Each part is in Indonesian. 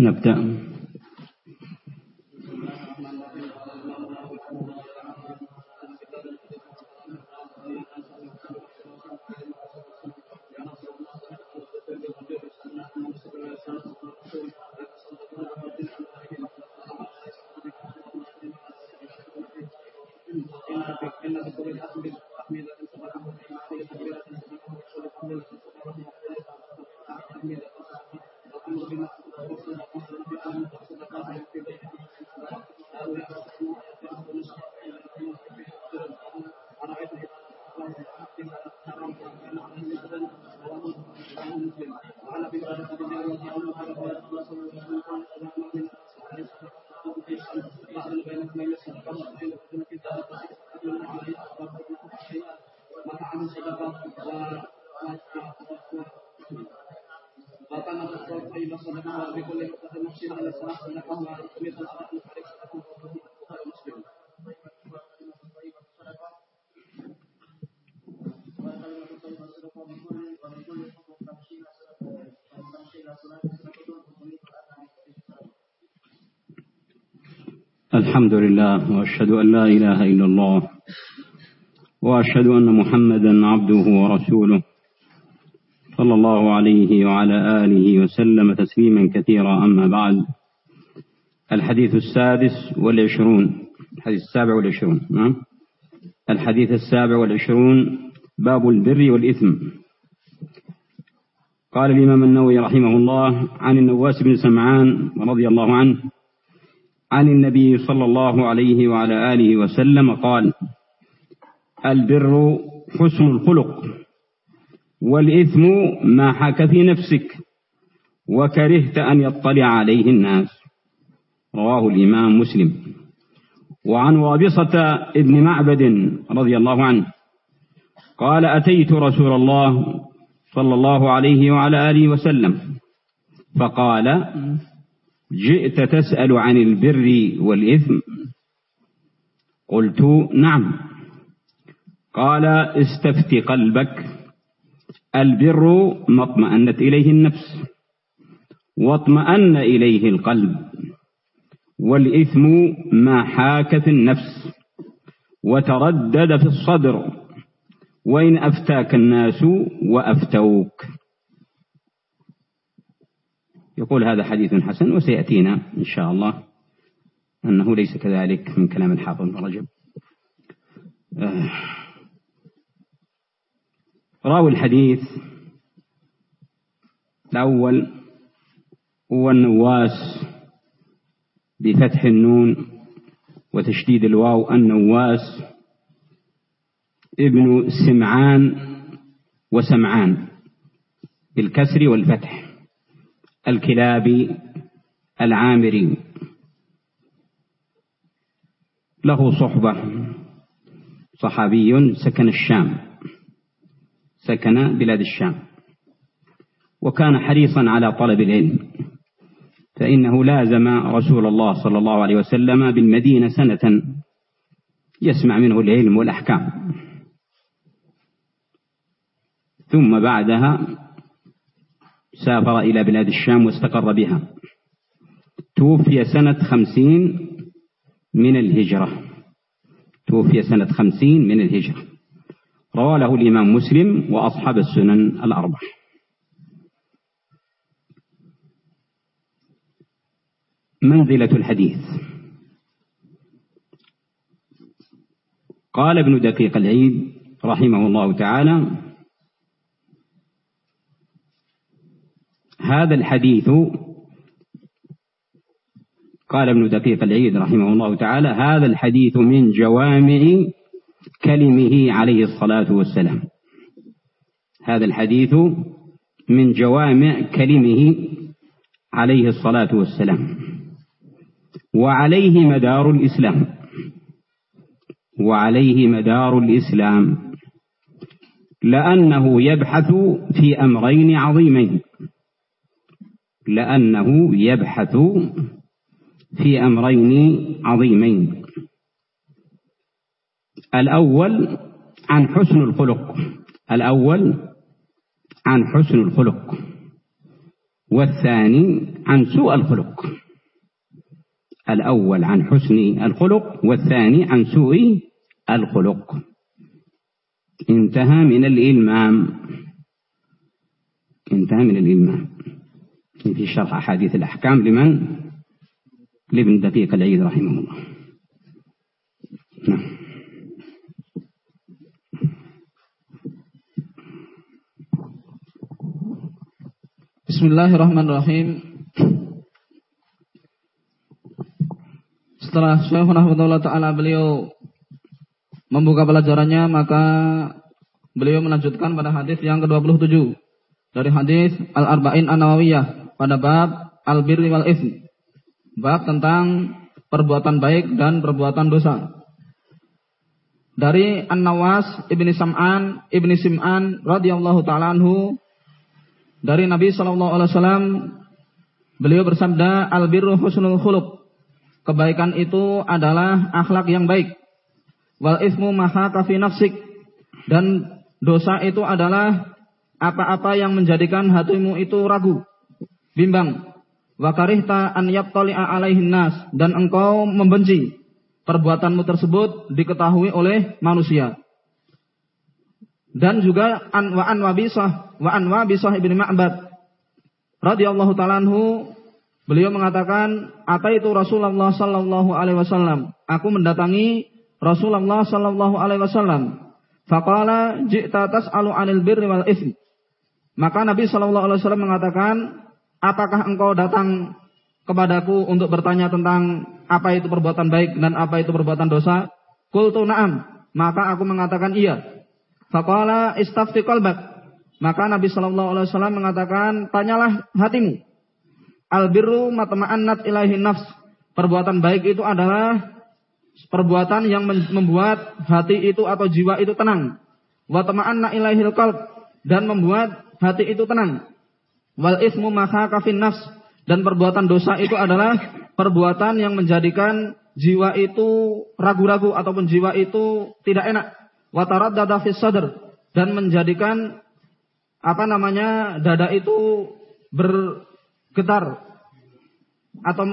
نبدأ. الحمد لله وأشهد أن لا إله إلا الله وأشهد أن محمدا عبده ورسوله صلى الله عليه وعلى آله وسلم تسليما كثيرا. أما بعد الحديث السادس والعشرون الحديث السابع والعشرون نعم. الحديث السابع والعشرون باب البر والإثم. قال الإمام النووي رحمه الله عن النواس بن سمعان رضي الله عنه عن النبي صلى الله عليه وعلى آله وسلم قال البر حسن الخلق والإثم ما حاك في نفسك وكرهت أن يطلع عليه الناس. رواه الإمام مسلم. وعن وابصة ابن معبد رضي الله عنه قال أتيت رسول الله صلى الله عليه وعلى آله وسلم فقال جئت تسأل عن البر والإثم؟ قلت نعم. قال استفت قلبك. البر ما اطمأنت إليه النفس واطمأن إليه القلب. والإثم ما حاك في النفس وتردد في الصدر. وإن أفتاك الناس وأفتوك. يقول هذا حديث حسن وسيأتينا إن شاء الله أنه ليس كذلك من كلام الحافظ بن رجب. راوي الحديث الأول هو النواس بفتح النون وتشديد الواو. النواس ابن سمعان وسمعان بالكسر والفتح. الكلابي العامري له صحبة. صحابي سكن الشام. سكن بلاد الشام. وكان حريصا على طلب العلم. فإنه لازم رسول الله صلى الله عليه وسلم بالمدينة سنة يسمع منه العلم والأحكام. ثم بعدها سافر إلى بلاد الشام واستقر بها. توفي سنة خمسين من الهجرة. توفي سنة خمسين من الهجرة. روى له الإمام مسلم وأصحاب السنن الأربع منزلة الحديث. قال ابن دقيق العيد رحمه الله تعالى هذا الحديث قال ابن دقيق العيد رحمه الله تعالى هذا الحديث من جوامع كلمه عليه الصلاة والسلام. هذا الحديث من جوامع كلمه عليه الصلاة والسلام. وعليه مدار الإسلام. وعليه مدار الإسلام. لأنه يبحث في أمرين عظيمين. لأنه يبحث في أمرين عظيمين. الأول عن حسن الخلق. الأول عن حسن الخلق. والثاني عن سوء الخلق. الأول عن حسن الخلق والثاني عن سوء الخلق. انتهى من الإلمام. انتهى من الإلمام. في شرح أحاديث الأحكام لمن لابن دقيق العيد رحمه الله نعم Bismillahirrahmanirrahim. Setelah Syekh Rahmatullah Ta'ala beliau membuka pelajarannya, maka beliau melanjutkan pada hadis yang ke-27. Dari hadis Al-Arba'in An-Nawawiyah pada bab Al-Birri wal Ism. Bab tentang perbuatan baik dan perbuatan dosa. Dari An-Nawas Ibni Sam'an Ibni Sim'an radhiyallahu ta'ala anhu dari Nabi Wasallam beliau bersabda al birru husnul khuluq kebaikan itu adalah akhlak yang baik wal ismu maha kafi nafsik dan dosa itu adalah apa-apa yang menjadikan hatimu itu ragu bimbang wa karihta an yattali'a alaihin nas dan engkau membenci perbuatanmu tersebut diketahui oleh manusia. Dan juga an wa an wabisah wa an wabisah ibnu Ma'bad radhiyallahu taala anhu beliau mengatakan apa itu Rasulullah sallallahu alaihi wasallam. Aku mendatangi Rasulullah sallallahu alaihi wasallam. Faqala ji'ta tas'alu 'anil birri wal ism maka Nabi sallallahu alaihi wasallam mengatakan apakah engkau datang kepadaku untuk bertanya tentang apa itu perbuatan baik dan apa itu perbuatan dosa qultu na'am maka aku mengatakan iya Faqala istafti qalbak. Maka Nabi Shallallahu alaihi wasallam mengatakan, "Tanyalah hatimu." Albirru matma'annat ilahi nafs. Perbuatan baik itu adalah perbuatan yang membuat hati itu atau jiwa itu tenang. Wa tama'anna ilaihil qalb dan membuat hati itu tenang. Wal ismu maka kafin nafs dan perbuatan dosa itu adalah perbuatan yang menjadikan jiwa itu ragu-ragu ataupun jiwa itu tidak enak wataraddada fis sadr dan menjadikan apa namanya dada itu bergetar atau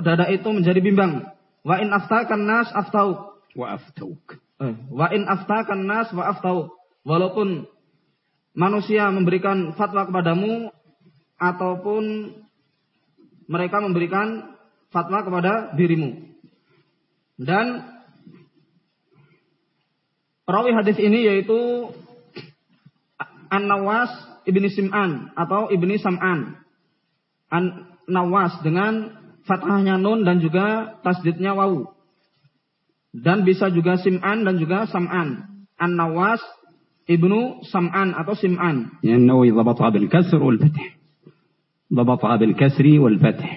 dada itu menjadi bimbang. Wa in aftakan nas aftau wa aftauk. Eh, wa in aftakan nas wa aftau. Walaupun manusia memberikan fatwa kepadamu ataupun mereka memberikan fatwa kepada dirimu. Dan perawi hadis ini yaitu An-Nawas Ibni Sim'an atau Ibni Sam'an. An-Nawas dengan fathahnya nun dan juga tasdidnya wau Dan bisa juga Sim'an dan juga Sam'an. An-Nawas Ibnu Sam'an atau Sim'an. Yang nawi dhabatha bil kasr wal fatih. ضبطها بالكسر والفتح.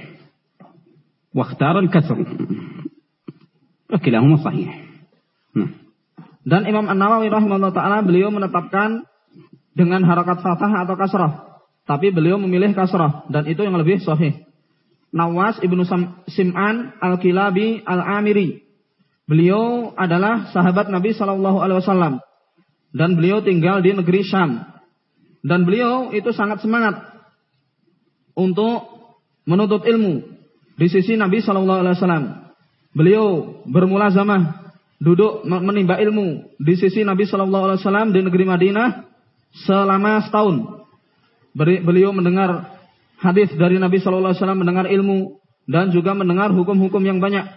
واختار الكسر. وكلاهما صحيح. نعم. Dan Imam An-Nawawi rahimahullah taala beliau menetapkan dengan harakat fathah atau kasrah. Tapi beliau memilih kasrah dan itu yang lebih sahih. Nawas ibnu Sim'an al-Kilabi al-Amiri. Beliau adalah sahabat Nabi Shallallahu Alaihi Wasallam dan beliau tinggal di negeri Syam. Dan beliau itu sangat semangat untuk menuntut ilmu di sisi Nabi Shallallahu Alaihi Wasallam. Beliau bermula zaman duduk menimba ilmu di sisi Nabi Shallallahu Alaihi Wasallam di negeri Madinah selama setahun. Beliau mendengar hadis dari Nabi Shallallahu Alaihi Wasallam, mendengar ilmu dan juga mendengar hukum-hukum yang banyak.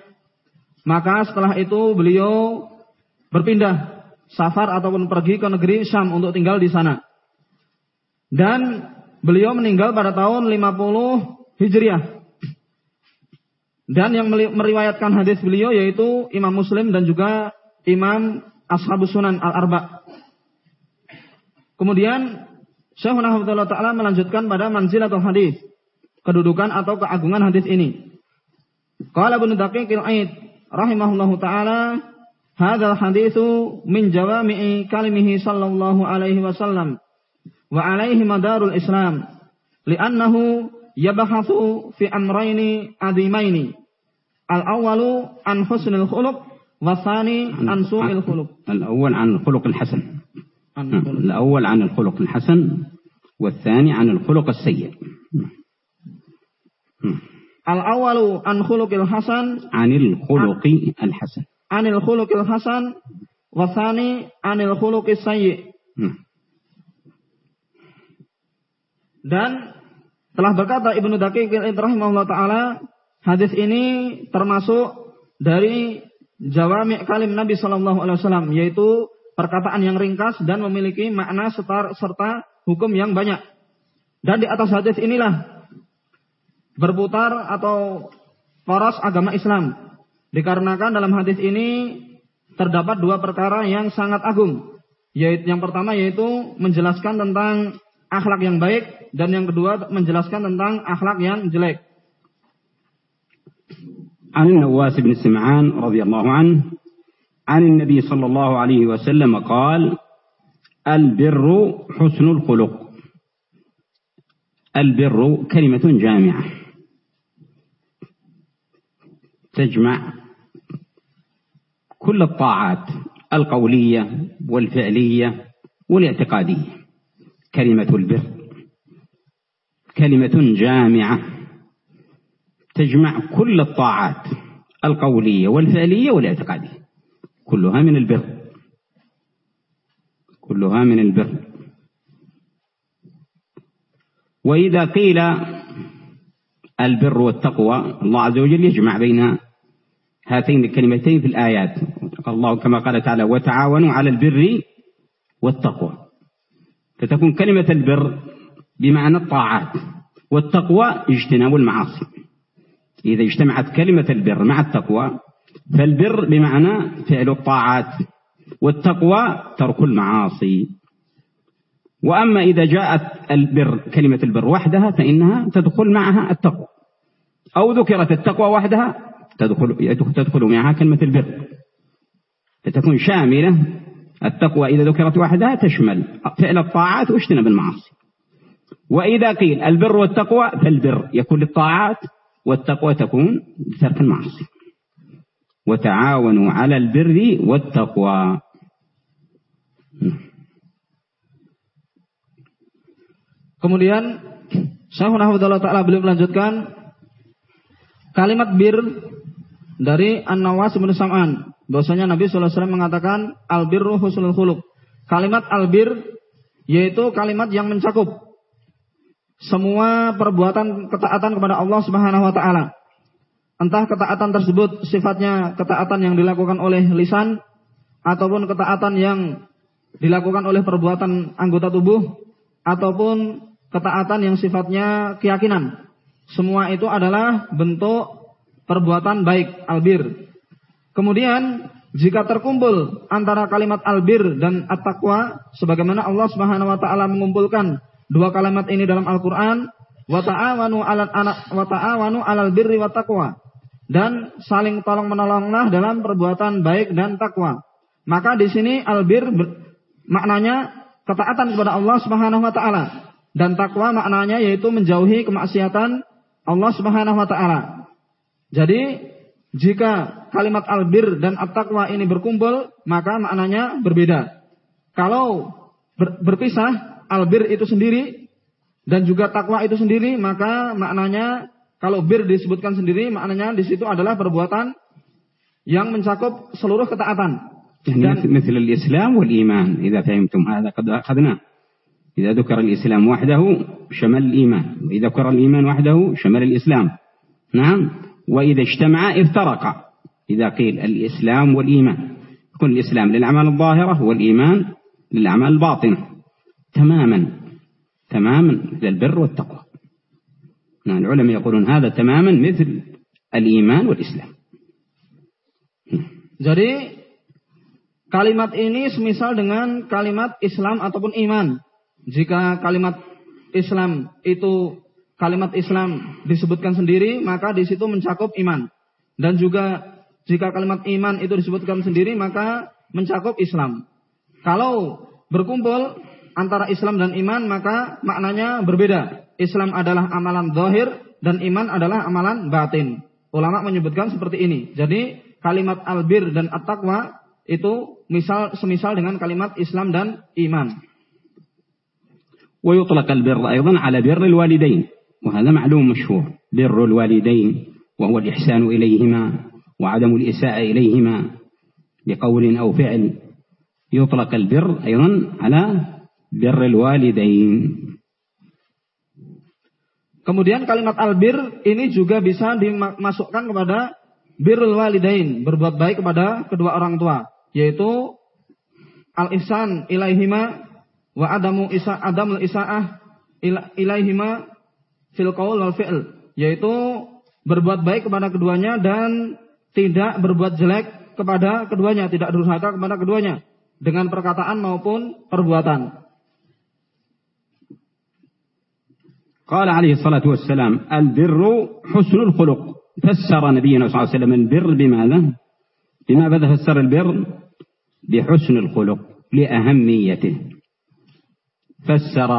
Maka setelah itu beliau berpindah safar ataupun pergi ke negeri Syam untuk tinggal di sana. Dan beliau meninggal pada tahun 50 Hijriah. Dan yang meriwayatkan hadis beliau yaitu Imam Muslim dan juga Imam Ashabus Sunan Al-Arba. Kemudian Syekh Ta'ala melanjutkan pada manzil atau hadis. Kedudukan atau keagungan hadis ini. Qala Ibnu Daqiqil Aid rahimahullahu taala hadzal haditsu min jawami'i kalimihi sallallahu alaihi wasallam وعليه مدار الإسلام لأنه يبحث في أمرين عظيمين. الأول عن حسن الخلق والثاني عن سوء الخلق. الأول عن الخلق الحسن. عن نعم. الخلق. الأول عن الخلق الحسن والثاني عن الخلق السيء. نعم. الأول عن خلق الحسن. عن الخلق الحسن. عن الخلق الحسن والثاني عن الخلق السيء. نعم. Dan telah berkata Ibnu Daqiq rahimahullah taala, hadis ini termasuk dari jawami kalim Nabi sallallahu alaihi wasallam yaitu perkataan yang ringkas dan memiliki makna serta, serta hukum yang banyak. Dan di atas hadis inilah berputar atau poros agama Islam. Dikarenakan dalam hadis ini terdapat dua perkara yang sangat agung. Yaitu yang pertama yaitu menjelaskan tentang akhlak yang baik dan yang kedua menjelaskan tentang akhlak yang jelek. عن النواس بن سمعان رضي الله عنه عن النبي صلى الله عليه وسلم قال البر حسن الخلق البر كلمة جامعة تجمع كل الطاعات القولية والفعلية والاعتقادية كلمة البر. كلمة جامعة. تجمع كل الطاعات القولية والفعلية والاعتقادية. كلها من البر. كلها من البر. وإذا قيل البر والتقوى الله عز وجل يجمع بين هاتين الكلمتين في الآيات. الله كما قال تعالى وتعاونوا على البر والتقوى. فتكون كلمة البر بمعنى الطاعات والتقوى اجتناب المعاصي. إذا اجتمعت كلمة البر مع التقوى فالبر بمعنى فعل الطاعات والتقوى ترك المعاصي. وأما إذا جاءت البر كلمة البر وحدها فإنها تدخل معها التقوى. أو ذكرت التقوى وحدها تدخل تدخل معها كلمة البر. فتكون شاملة التقوى إذا ذكرت وحدها تشمل. فعل الطاعات واجتناب المعاصي وإذا قيل البر والتقوى فالبر. يكون للطاعات والتقوى تكون بترك المعاصي. وتعاونوا على البر والتقوى. Kemudian Syekhuna Hafizullah Ta'ala beliau melanjutkan kalimat bir dari An-Nawas bin Sam'an. Bahwasanya Nabi wasallam mengatakan al-birru husnul khuluq. Kalimat al-bir yaitu kalimat yang mencakup semua perbuatan ketaatan kepada Allah Subhanahu wa taala. Entah ketaatan tersebut sifatnya ketaatan yang dilakukan oleh lisan ataupun ketaatan yang dilakukan oleh perbuatan anggota tubuh ataupun ketaatan yang sifatnya keyakinan. Semua itu adalah bentuk perbuatan baik albir. Kemudian jika terkumpul antara kalimat albir dan at-taqwa sebagaimana Allah Subhanahu wa taala mengumpulkan dua kalimat ini dalam Al-Qur'an wa ta'awanu 'alal wa ta'awanu 'alal birri wa taqwa dan saling tolong menolonglah dalam perbuatan baik dan takwa. Maka di sini albir maknanya ketaatan kepada Allah Subhanahu wa taala dan takwa maknanya yaitu menjauhi kemaksiatan Allah Subhanahu wa taala. Jadi jika kalimat albir dan at-taqwa ini berkumpul, maka maknanya berbeda. Kalau ber, berpisah, albir itu sendiri dan juga takwa itu sendiri, maka maknanya kalau bir disebutkan sendiri, maknanya di situ adalah perbuatan yang mencakup seluruh ketaatan. Dan, مثل الإسلام والإيمان إذا فهمتم هذا قد أخذناه إذا ذكر الإسلام وحده شمل الإيمان وإذا ذكر الإيمان وحده شمل الإسلام نعم وإذا اجتمعا افترقا إذا قيل الإسلام والإيمان. يكون الإسلام للأعمال الظاهرة والإيمان للأعمال الباطنة. تماما. تماما. مثل البر والتقوى. نعم العلماء يقولون هذا تماما مثل الإيمان والإسلام. Jadi kalimat ini semisal dengan kalimat Islam ataupun iman. Jika kalimat Islam itu kalimat Islam disebutkan sendiri, maka di situ mencakup iman. Dan juga jika kalimat iman itu disebutkan sendiri, maka mencakup Islam. Kalau berkumpul antara Islam dan iman, maka maknanya berbeda. Islam adalah amalan zahir dan iman adalah amalan batin. Ulama menyebutkan seperti ini. Jadi kalimat albir dan at-taqwa itu misal semisal dengan kalimat Islam dan iman. ويطلق البر أيضا على بر الوالدين وهذا معلوم مشهور بر الوالدين وهو الإحسان إليهما وعدم الإساءة إليهما بقول أو فعل يطلق البر أيضا على بر الوالدين Kemudian kalimat albir ini juga bisa dimasukkan kepada birrul walidain, berbuat baik kepada kedua orang tua, yaitu al-ihsan ilaihima wa adamu isa adamul isaah ilaihima fil qaul wal fi'l, yaitu berbuat baik kepada keduanya dan tidak berbuat jelek kepada keduanya, tidak durhaka kepada keduanya dengan perkataan maupun perbuatan. قال عليه الصلاة والسلام البر حسن الخلق فسر نبينا صلى الله عليه وسلم البر بماذا بماذا فسر البر بحسن الخلق لأهميته فسر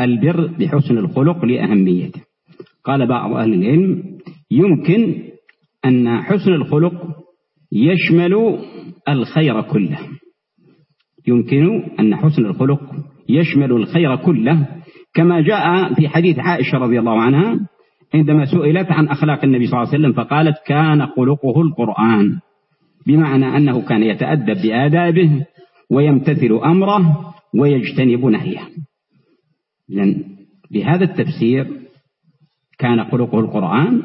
البر بحسن الخلق لأهميته. قال بعض أهل العلم يمكن أن حسن الخلق يشمل الخير كله. يمكن أن حسن الخلق يشمل الخير كله كما جاء في حديث عائشة رضي الله عنها عندما سئلت عن أخلاق النبي صلى الله عليه وسلم فقالت كان خلقه القرآن. بمعنى أنه كان يتأدب بآدابه ويمتثل أمره ويجتنب نهيه. إذن بهذا التفسير كان خلقه القرآن.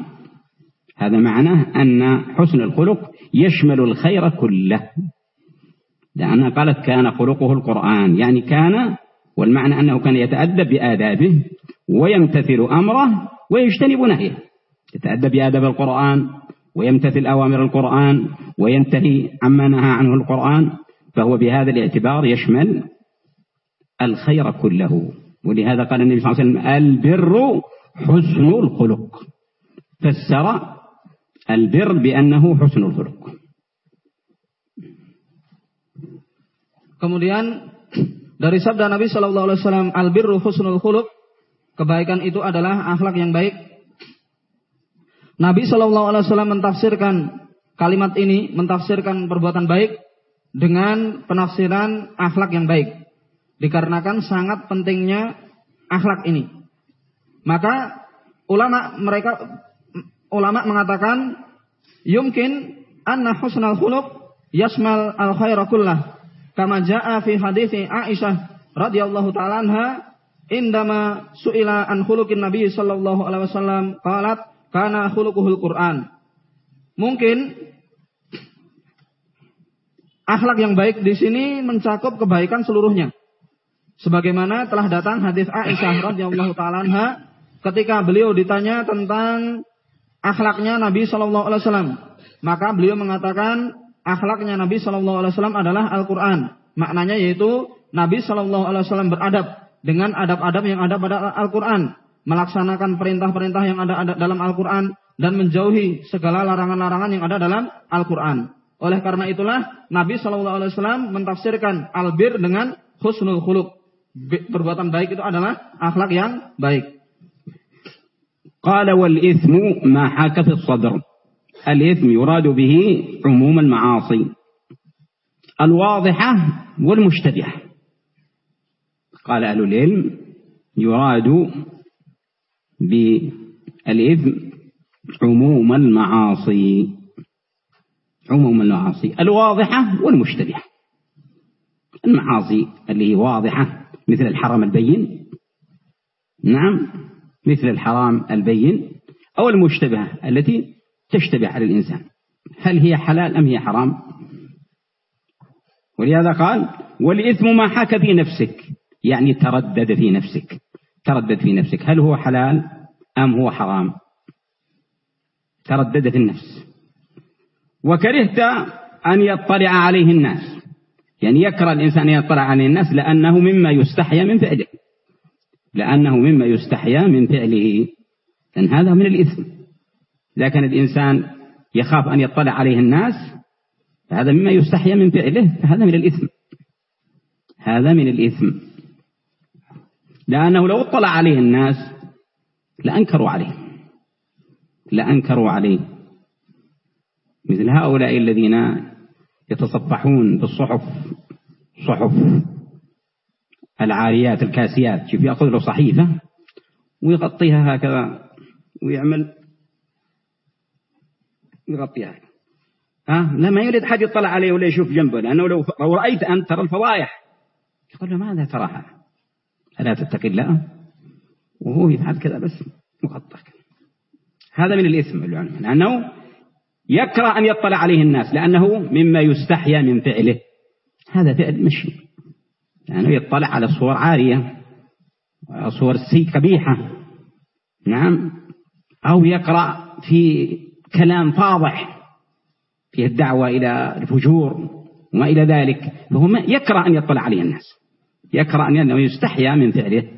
هذا معناه أن حسن الخلق يشمل الخير كله. لأنها قالت كان خلقه القرآن يعني كان والمعنى أنه كان يتأدب بآدابه ويمتثل أمره ويجتنب نهيه. يتأدب بآداب القرآن ويمتثل أوامر القرآن وينتهي عما نهى عنه القرآن فهو بهذا الاعتبار يشمل الخير كله. ولهذا قال النبي صلى الله عليه وسلم البر حسن الخلق فسر البر بأنه حسن الخلق Kemudian Dari sabda Nabi Shallallahu Alaihi Wasallam, al birru husnul khuluq, kebaikan itu adalah akhlak yang baik. Nabi Shallallahu Alaihi Wasallam mentafsirkan kalimat ini, mentafsirkan perbuatan baik dengan penafsiran akhlak yang baik. Dikarenakan sangat pentingnya akhlak ini. Maka ulama mereka ulama mengatakan yumkin anna husnul khuluq yasmal al khaira kullah kama jaa fi hadits Aisyah radhiyallahu taala anha indama suila an khuluqin Nabi sallallahu alaihi wasallam qalat kana khuluquhul Quran. Mungkin akhlak yang baik di sini mencakup kebaikan seluruhnya. Sebagaimana telah datang hadis Aisyah radhiyallahu taala ketika beliau ditanya tentang akhlaknya Nabi sallallahu alaihi wasallam, maka beliau mengatakan akhlaknya Nabi Shallallahu Alaihi Wasallam adalah Al-Quran. Maknanya yaitu Nabi Shallallahu Alaihi Wasallam beradab dengan adab-adab yang ada pada Al-Quran, melaksanakan perintah-perintah yang ada dalam Al-Quran dan menjauhi segala larangan-larangan yang ada dalam Al-Quran. Oleh karena itulah Nabi Shallallahu Alaihi Wasallam mentafsirkan albir dengan husnul khuluq. Perbuatan baik itu adalah akhlak yang baik. Qala wal ithmu ma haka fi sadr. الإثم يراد به عموم المعاصي الواضحة والمشتبهة قال أهل العلم يراد بالإثم عموم المعاصي عموم المعاصي الواضحة والمشتبهة المعاصي اللي هي واضحة مثل الحرام البين؟ نعم مثل الحرام البين أو المشتبهة التي تشتبه على الإنسان. هل هي حلال أم هي حرام؟ ولهذا قال والإثم ما حاك في نفسك يعني تردد في نفسك تردد في نفسك. هل هو حلال أم هو حرام؟ تردد في النفس. وكرهت أن يطلع عليه الناس. يعني يكره الإنسان يطلع عليه الناس لأنه مما يستحيا من فعله. لأنه مما يستحيا من فعله. لأن هذا من الإثم. كان الإنسان يخاف أن يطلع عليه الناس فهذا مما يستحيا من فعله. فهذا من الإثم. هذا من الإثم. لأنه لو اطلع عليه الناس لأنكروا عليه. لأنكروا عليه. مثل هؤلاء الذين يتصفحون بالصحف صحف العاريات الكاسيات. شوف يأخذ له صحيفة ويغطيها هكذا ويعمل يغطيها. ها؟ لا ما يريد حد يطلع عليه ولا يشوف جنبه لأنه لو لو رأيت أنت ترى الفضايح. يقول له ماذا تراها؟ ألا تتقي الله؟ وهو يفعل كذا بس مغطى. هذا من الإثم لأنه يكره أن يطلع عليه الناس لأنه مما يستحيا من فعله. هذا فعل مشي لأنه يطلع على صور عارية صور سي قبيحة. نعم. أو يقرأ في كلام فاضح فيه الدعوة إلى الفجور وما إلى ذلك. فهو يكره أن يطلع عليه الناس. يكره أن يستحيا من فعله.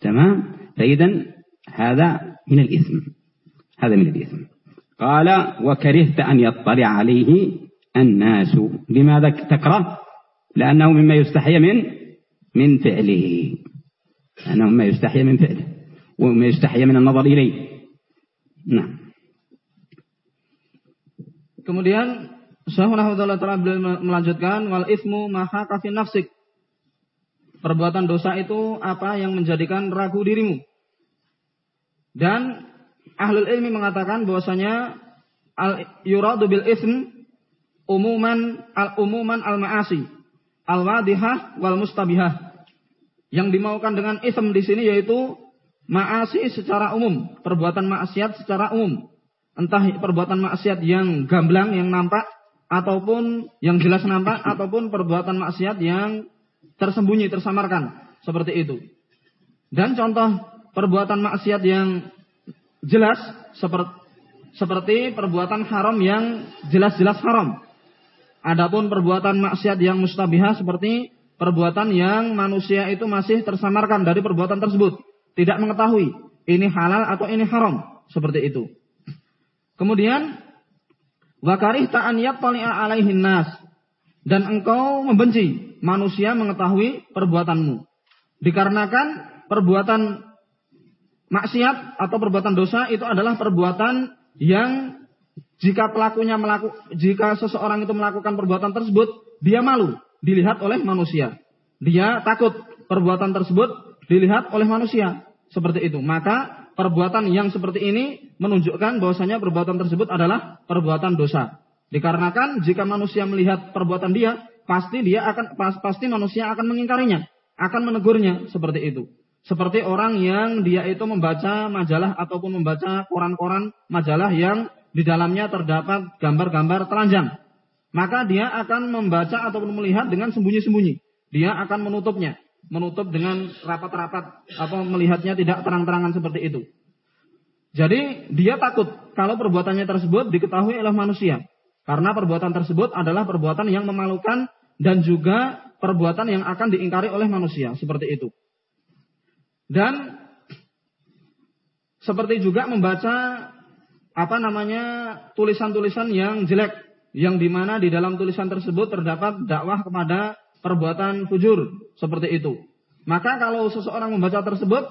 تمام؟ فإذا هذا من الإثم. هذا من الإثم. قال وكرهت أن يطلع عليه الناس لماذا تكره لأنه مما يستحي من من فعله لأنه مما يستحي من فعله ومما يستحي من النظر إليه نعم Kemudian Syekh Rahmatullah telah melanjutkan wal ismu maha kafin nafsik. Perbuatan dosa itu apa yang menjadikan ragu dirimu. Dan ahlul ilmi mengatakan bahwasanya al yuradu bil ism umuman al umuman al maasi al wadihah wal mustabihah. Yang dimaukan dengan ism di sini yaitu maasi secara umum, perbuatan maksiat secara umum entah perbuatan maksiat yang gamblang yang nampak ataupun yang jelas nampak ataupun perbuatan maksiat yang tersembunyi tersamarkan seperti itu. Dan contoh perbuatan maksiat yang jelas seperti seperti perbuatan haram yang jelas-jelas haram. Adapun perbuatan maksiat yang mustabihah seperti perbuatan yang manusia itu masih tersamarkan dari perbuatan tersebut, tidak mengetahui ini halal atau ini haram, seperti itu. Kemudian wakarih ta'an alaihin nas dan engkau membenci manusia mengetahui perbuatanmu. Dikarenakan perbuatan maksiat atau perbuatan dosa itu adalah perbuatan yang jika pelakunya melaku, jika seseorang itu melakukan perbuatan tersebut, dia malu dilihat oleh manusia. Dia takut perbuatan tersebut dilihat oleh manusia. Seperti itu. Maka perbuatan yang seperti ini menunjukkan bahwasanya perbuatan tersebut adalah perbuatan dosa. Dikarenakan jika manusia melihat perbuatan dia, pasti dia akan pasti manusia akan mengingkarinya, akan menegurnya seperti itu. Seperti orang yang dia itu membaca majalah ataupun membaca koran-koran majalah yang di dalamnya terdapat gambar-gambar telanjang. Maka dia akan membaca ataupun melihat dengan sembunyi-sembunyi. Dia akan menutupnya menutup dengan rapat-rapat atau melihatnya tidak terang-terangan seperti itu. Jadi dia takut kalau perbuatannya tersebut diketahui oleh manusia. Karena perbuatan tersebut adalah perbuatan yang memalukan dan juga perbuatan yang akan diingkari oleh manusia. Seperti itu. Dan seperti juga membaca apa namanya tulisan-tulisan yang jelek. Yang di mana di dalam tulisan tersebut terdapat dakwah kepada perbuatan fujur seperti itu. Maka kalau seseorang membaca tersebut,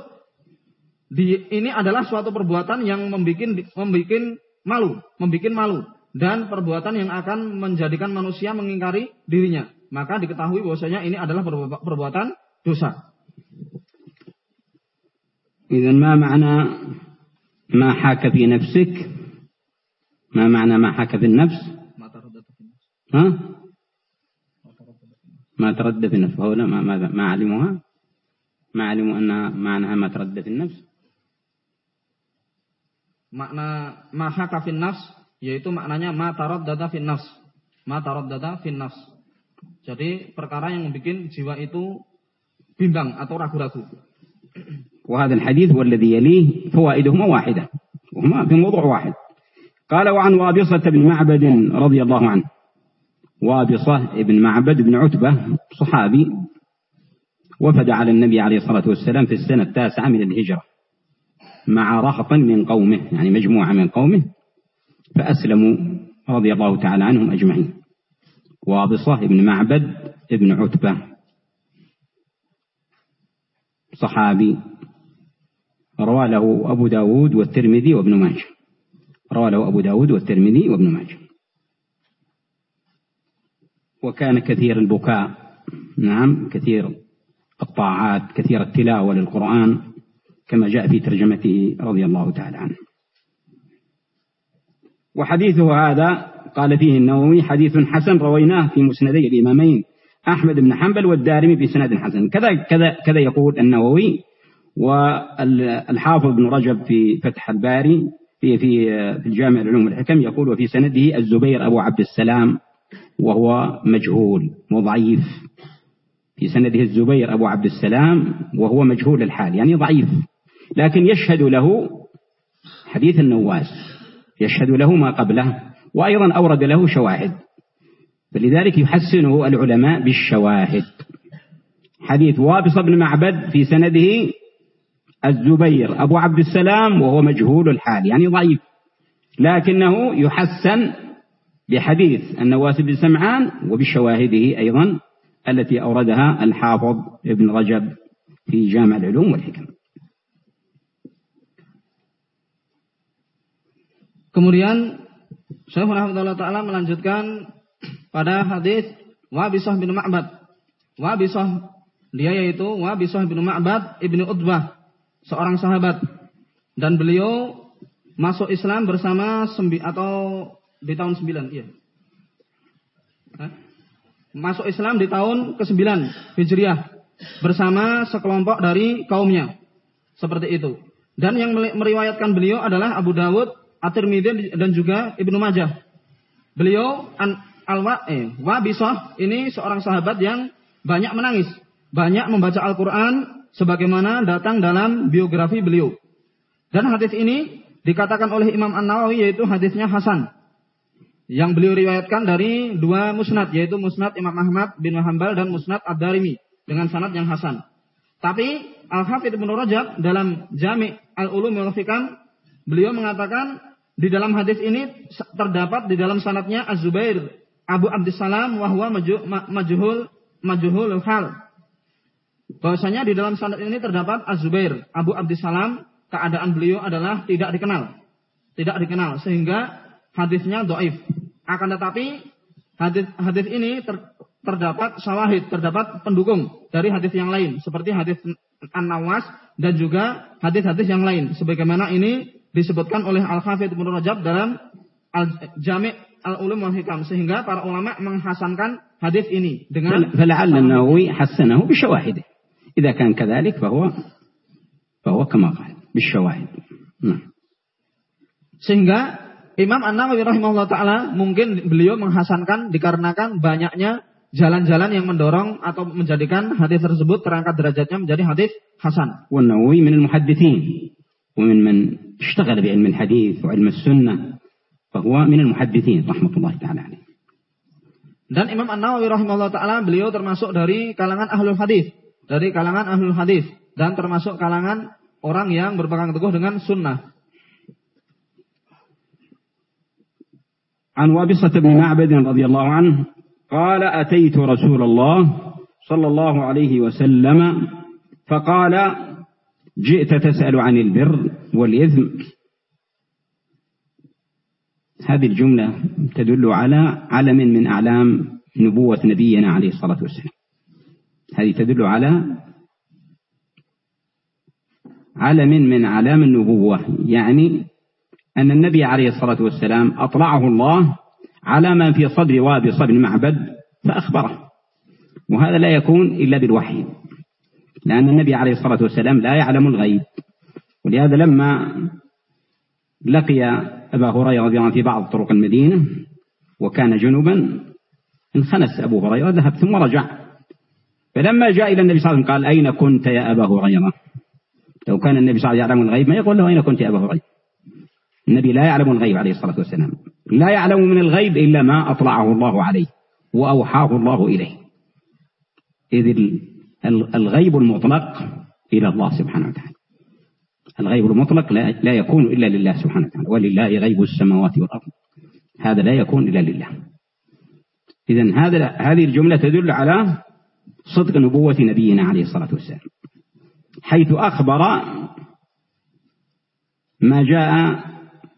di, ini adalah suatu perbuatan yang membuat membikin malu, membuat malu dan perbuatan yang akan menjadikan manusia mengingkari dirinya. Maka diketahui bahwasanya ini adalah perbuatan dosa. إذا ما معنى ما حاك في نفسك ما معنى ما حاك في النفس ها ما تردد في النفس هؤلاء ما, ما, ما علموها ما علموا أنها معناها ما تردد في النفس makna mahaka fin nafs yaitu maknanya ma taraddada fin nafs ma taraddada fin nafs jadi perkara yang membuat jiwa itu bimbang atau ragu-ragu وهذا الحديث والذي يليه فوائدهما واحدة وهما في موضوع واحد. قال وعن وابصة بن معبد رضي الله عنه. وابصة بن معبد بن عتبة صحابي وفد على النبي عليه الصلاة والسلام في السنة التاسعة من الهجرة مع رهط من قومه يعني مجموعة من قومه فأسلموا رضي الله تعالى عنهم أجمعين. وابصة بن معبد بن عتبة صحابي روى له أبو داود والترمذي وابن ماجه. روى له أبو داود والترمذي وابن ماجه. وكان كثير البكاء. نعم كثير الطاعات كثير التلاوة للقرآن كما جاء في ترجمته رضي الله تعالى عنه. وحديثه هذا قال فيه النووي حديث حسن رويناه في مسندي الإمامين أحمد بن حنبل والدارمي بسند حسن. كذا كذا كذا يقول النووي والحافظ بن رجب في فتح الباري في في في الجامع العلوم والحكم يقول وفي سنده الزبير أبو عبد السلام وهو مجهول وضعيف في سنده الزبير أبو عبد السلام وهو مجهول الحال يعني ضعيف. لكن يشهد له حديث النواس يشهد له ما قبله وأيضا أورد له شواهد. فلذلك يحسنه العلماء بالشواهد. حديث وابص بن معبد في سنده الزبير أبو عبد السلام وهو مجهول الحال يعني ضعيف. لكنه يحسن بحديث النواس بن سمعان وبشواهده أيضا التي أوردها الحافظ ابن رجب في جامع العلوم والحكم. Kemudian Syekh Rahmatullah Ta'ala melanjutkan pada hadis Wabisah bin Ma'bad. Wabisah dia yaitu Wabisah bin Ma'bad ibnu Utbah. Seorang sahabat dan beliau masuk Islam bersama sembi atau di tahun 9 iya. Masuk Islam di tahun ke-9 Hijriah bersama sekelompok dari kaumnya. Seperti itu. Dan yang meriwayatkan beliau adalah Abu Dawud, At-Tirmidzi dan juga Ibnu Majah. Beliau an, Alwa eh, Wabisah ini seorang sahabat yang banyak menangis, banyak membaca Al-Qur'an sebagaimana datang dalam biografi beliau. Dan hadis ini dikatakan oleh Imam An-Nawawi yaitu hadisnya Hasan. Yang beliau riwayatkan dari dua musnad yaitu musnad Imam Ahmad bin Hanbal dan musnad Ad-Darimi dengan sanad yang hasan. Tapi Al-Hafidz Ibnu Rajab dalam Jami' Al-Ulum wal Hikam beliau mengatakan di dalam hadis ini terdapat di dalam sanadnya Az-Zubair Abu Abdussalam wahwa majhul majhul hal bahwasanya di dalam sanad ini terdapat Az-Zubair, Abu Abdissalam, keadaan beliau adalah tidak dikenal. Tidak dikenal sehingga hadisnya doif. Akan tetapi hadis hadis ini ter, terdapat syawahid, terdapat pendukung dari hadis yang lain seperti hadis An-Nawas dan juga hadis-hadis yang lain sebagaimana ini disebutkan oleh Al-Hafidz Ibnu Rajab dalam Al-Jami' Al-Ulum wal Hikam sehingga para ulama menghasankan hadis ini dengan فلعل النووي حسنه بشواهده إذا كان كذلك فهو فهو كما قال بالشواهد نعم sehingga Imam An-Nawawi rahimahullah taala mungkin beliau menghasankan dikarenakan banyaknya jalan-jalan yang mendorong atau menjadikan hadis tersebut terangkat derajatnya menjadi hadis hasan. والنووي من المحدثين ومن من اشتغل بعلم الحديث وعلم السنة فهو من المحدثين رحمة الله تعالى عليه. Dan Imam An-Nawawi rahimahullah taala beliau termasuk dari kalangan ahlul hadis dari kalangan ahlul hadis dan termasuk kalangan orang yang berpegang teguh dengan sunnah. معبد رضي الله عنه قال أتيت رسول الله صلى الله عليه وسلم فقال جئت تسأل عن البر والإثم هذه الجملة تدل على علم من أعلام نبوة نبينا عليه الصلاة والسلام هذه تدل على علم من علام النبوة. يعني أن النبي عليه الصلاة والسلام أطلعه الله على ما في صدر وابص بن معبد فأخبره. وهذا لا يكون إلا بالوحي لأن النبي عليه الصلاة والسلام لا يعلم الغيب. ولهذا لما لقي أبا هريرة رضي الله عنه في بعض طرق المدينة وكان جنبا انخنس أبو هريرة ذهب ثم رجع. فلما جاء إلى النبي صلى الله عليه وسلم قال أين كنت يا أبا هريرة? لو كان النبي صلى الله عليه وسلم يعلم الغيب ما يقول له أين كنت يا أبا هريرة؟ النبي لا يعلم الغيب عليه الصلاة والسلام. لا يعلم من الغيب إلا ما أطلعه الله عليه وأوحاه الله إليه. إذ الغيب المطلق إلى الله سبحانه وتعالى. الغيب المطلق لا, يكون إلا لله سبحانه وتعالى. ولله غيب السماوات والأرض. هذا لا يكون إلا لله. إذا هذا هذه الجملة تدل على صدق نبوة نبينا عليه الصلاة والسلام. حيث أخبر ما جاء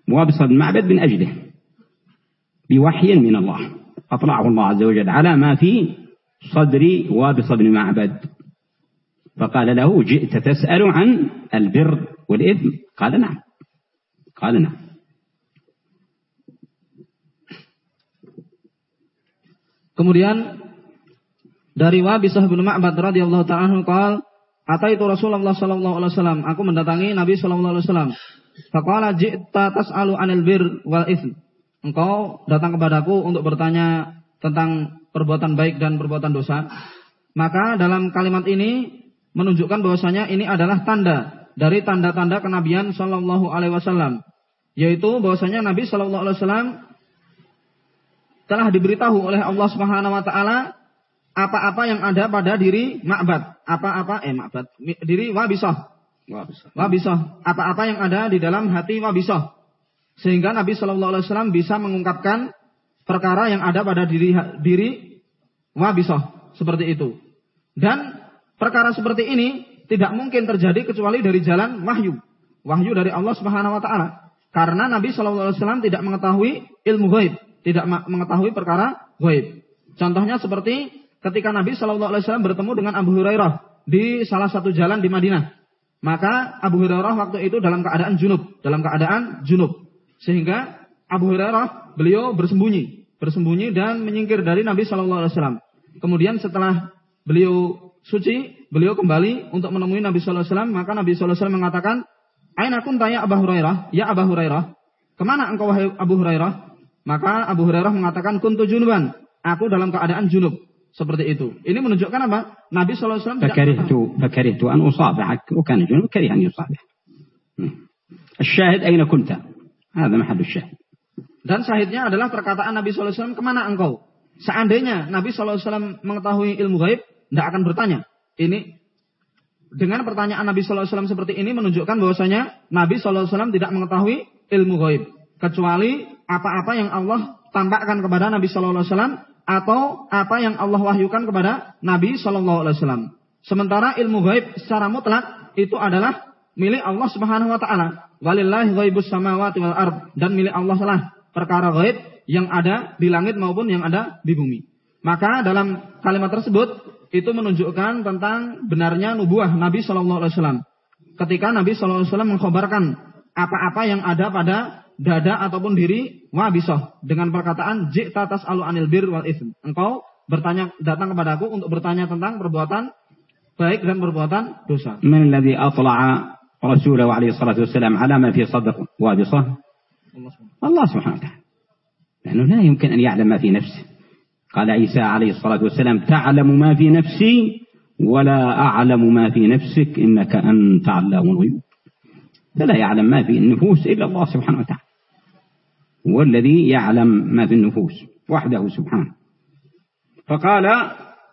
وابص معبد من أجله بوحي من الله. أطلعه الله عز وجل على ما في صدر وابص بن معبد. فقال له جئت تسأل عن البر والإثم. قال نعم. قال نعم. Kemudian dari Wabisah bin Ma'bad radhiyallahu ta'ala anhu qala Ataitu Rasulullah sallallahu alaihi wasallam. Aku mendatangi Nabi sallallahu alaihi wasallam. Faqala ji'ta tas'alu 'anil bir wal itsm engkau datang kepadaku untuk bertanya tentang perbuatan baik dan perbuatan dosa. Maka dalam kalimat ini menunjukkan bahwasanya ini adalah tanda dari tanda-tanda kenabian sallallahu alaihi wasallam. Yaitu bahwasanya Nabi sallallahu alaihi wasallam telah diberitahu oleh Allah Subhanahu wa taala apa-apa yang ada pada diri Ma'bad, apa-apa eh Ma'bad, diri Wabisah. Wabisah. Wabisah, apa-apa yang ada di dalam hati Wabisah. Sehingga Nabi Shallallahu alaihi wasallam bisa mengungkapkan perkara yang ada pada diri diri Wabisah seperti itu. Dan perkara seperti ini tidak mungkin terjadi kecuali dari jalan wahyu. Wahyu dari Allah Subhanahu wa taala. Karena Nabi Shallallahu alaihi wasallam tidak mengetahui ilmu gaib tidak mengetahui perkara gaib. Contohnya seperti ketika Nabi Shallallahu Alaihi Wasallam bertemu dengan Abu Hurairah di salah satu jalan di Madinah. Maka Abu Hurairah waktu itu dalam keadaan junub, dalam keadaan junub. Sehingga Abu Hurairah beliau bersembunyi, bersembunyi dan menyingkir dari Nabi Shallallahu Alaihi Wasallam. Kemudian setelah beliau suci, beliau kembali untuk menemui Nabi Shallallahu Alaihi Wasallam. Maka Nabi Shallallahu Alaihi Wasallam mengatakan, Aina kun tanya Abu Hurairah, ya Abu Hurairah, ke mana engkau wahai Abu Hurairah? Maka Abu Hurairah mengatakan kuntu junuban. Aku dalam keadaan junub Seperti itu. Ini menunjukkan apa? Nabi SAW tidak فكرهت فكرهت أن أصافحك وكان جنوب كره أن يصافح. الشاهد أين كنت؟ هذا محل الشاهد. Dan syahidnya adalah perkataan Nabi SAW, kemana engkau? Seandainya Nabi SAW mengetahui ilmu gaib, tidak akan bertanya. Ini dengan pertanyaan Nabi SAW seperti ini menunjukkan bahwasanya Nabi SAW tidak mengetahui ilmu gaib. Kecuali apa-apa yang Allah tampakkan kepada Nabi Shallallahu Alaihi Wasallam atau apa yang Allah wahyukan kepada Nabi Shallallahu Alaihi Wasallam. Sementara ilmu gaib secara mutlak itu adalah milik Allah Subhanahu Wa Taala. Walillahi ghaibus samawati wal ard dan milik Allah lah perkara gaib yang ada di langit maupun yang ada di bumi. Maka dalam kalimat tersebut itu menunjukkan tentang benarnya nubuah Nabi Shallallahu Alaihi Wasallam. Ketika Nabi Shallallahu Alaihi Wasallam mengkhabarkan apa-apa yang ada pada dada ataupun diri wabisah dengan perkataan ji'ta tas'alu anil bir wal ism. Engkau bertanya datang kepadaku untuk bertanya tentang perbuatan baik dan perbuatan dosa. من الذي أطلع رسوله عليه الصلاة والسلام على ما في صدر وابصة الله سبحانه وتعالى لأنه لا يمكن أن يعلم ما في نفسه قال عيسى عليه الصلاة والسلام تعلم ما في نفسي ولا أعلم ما في نفسك إنك أنت علام الغيوب فلا يعلم ما في النفوس إلا الله سبحانه وتعالى هو الذي يعلم ما في النفوس وحده سبحانه. فقال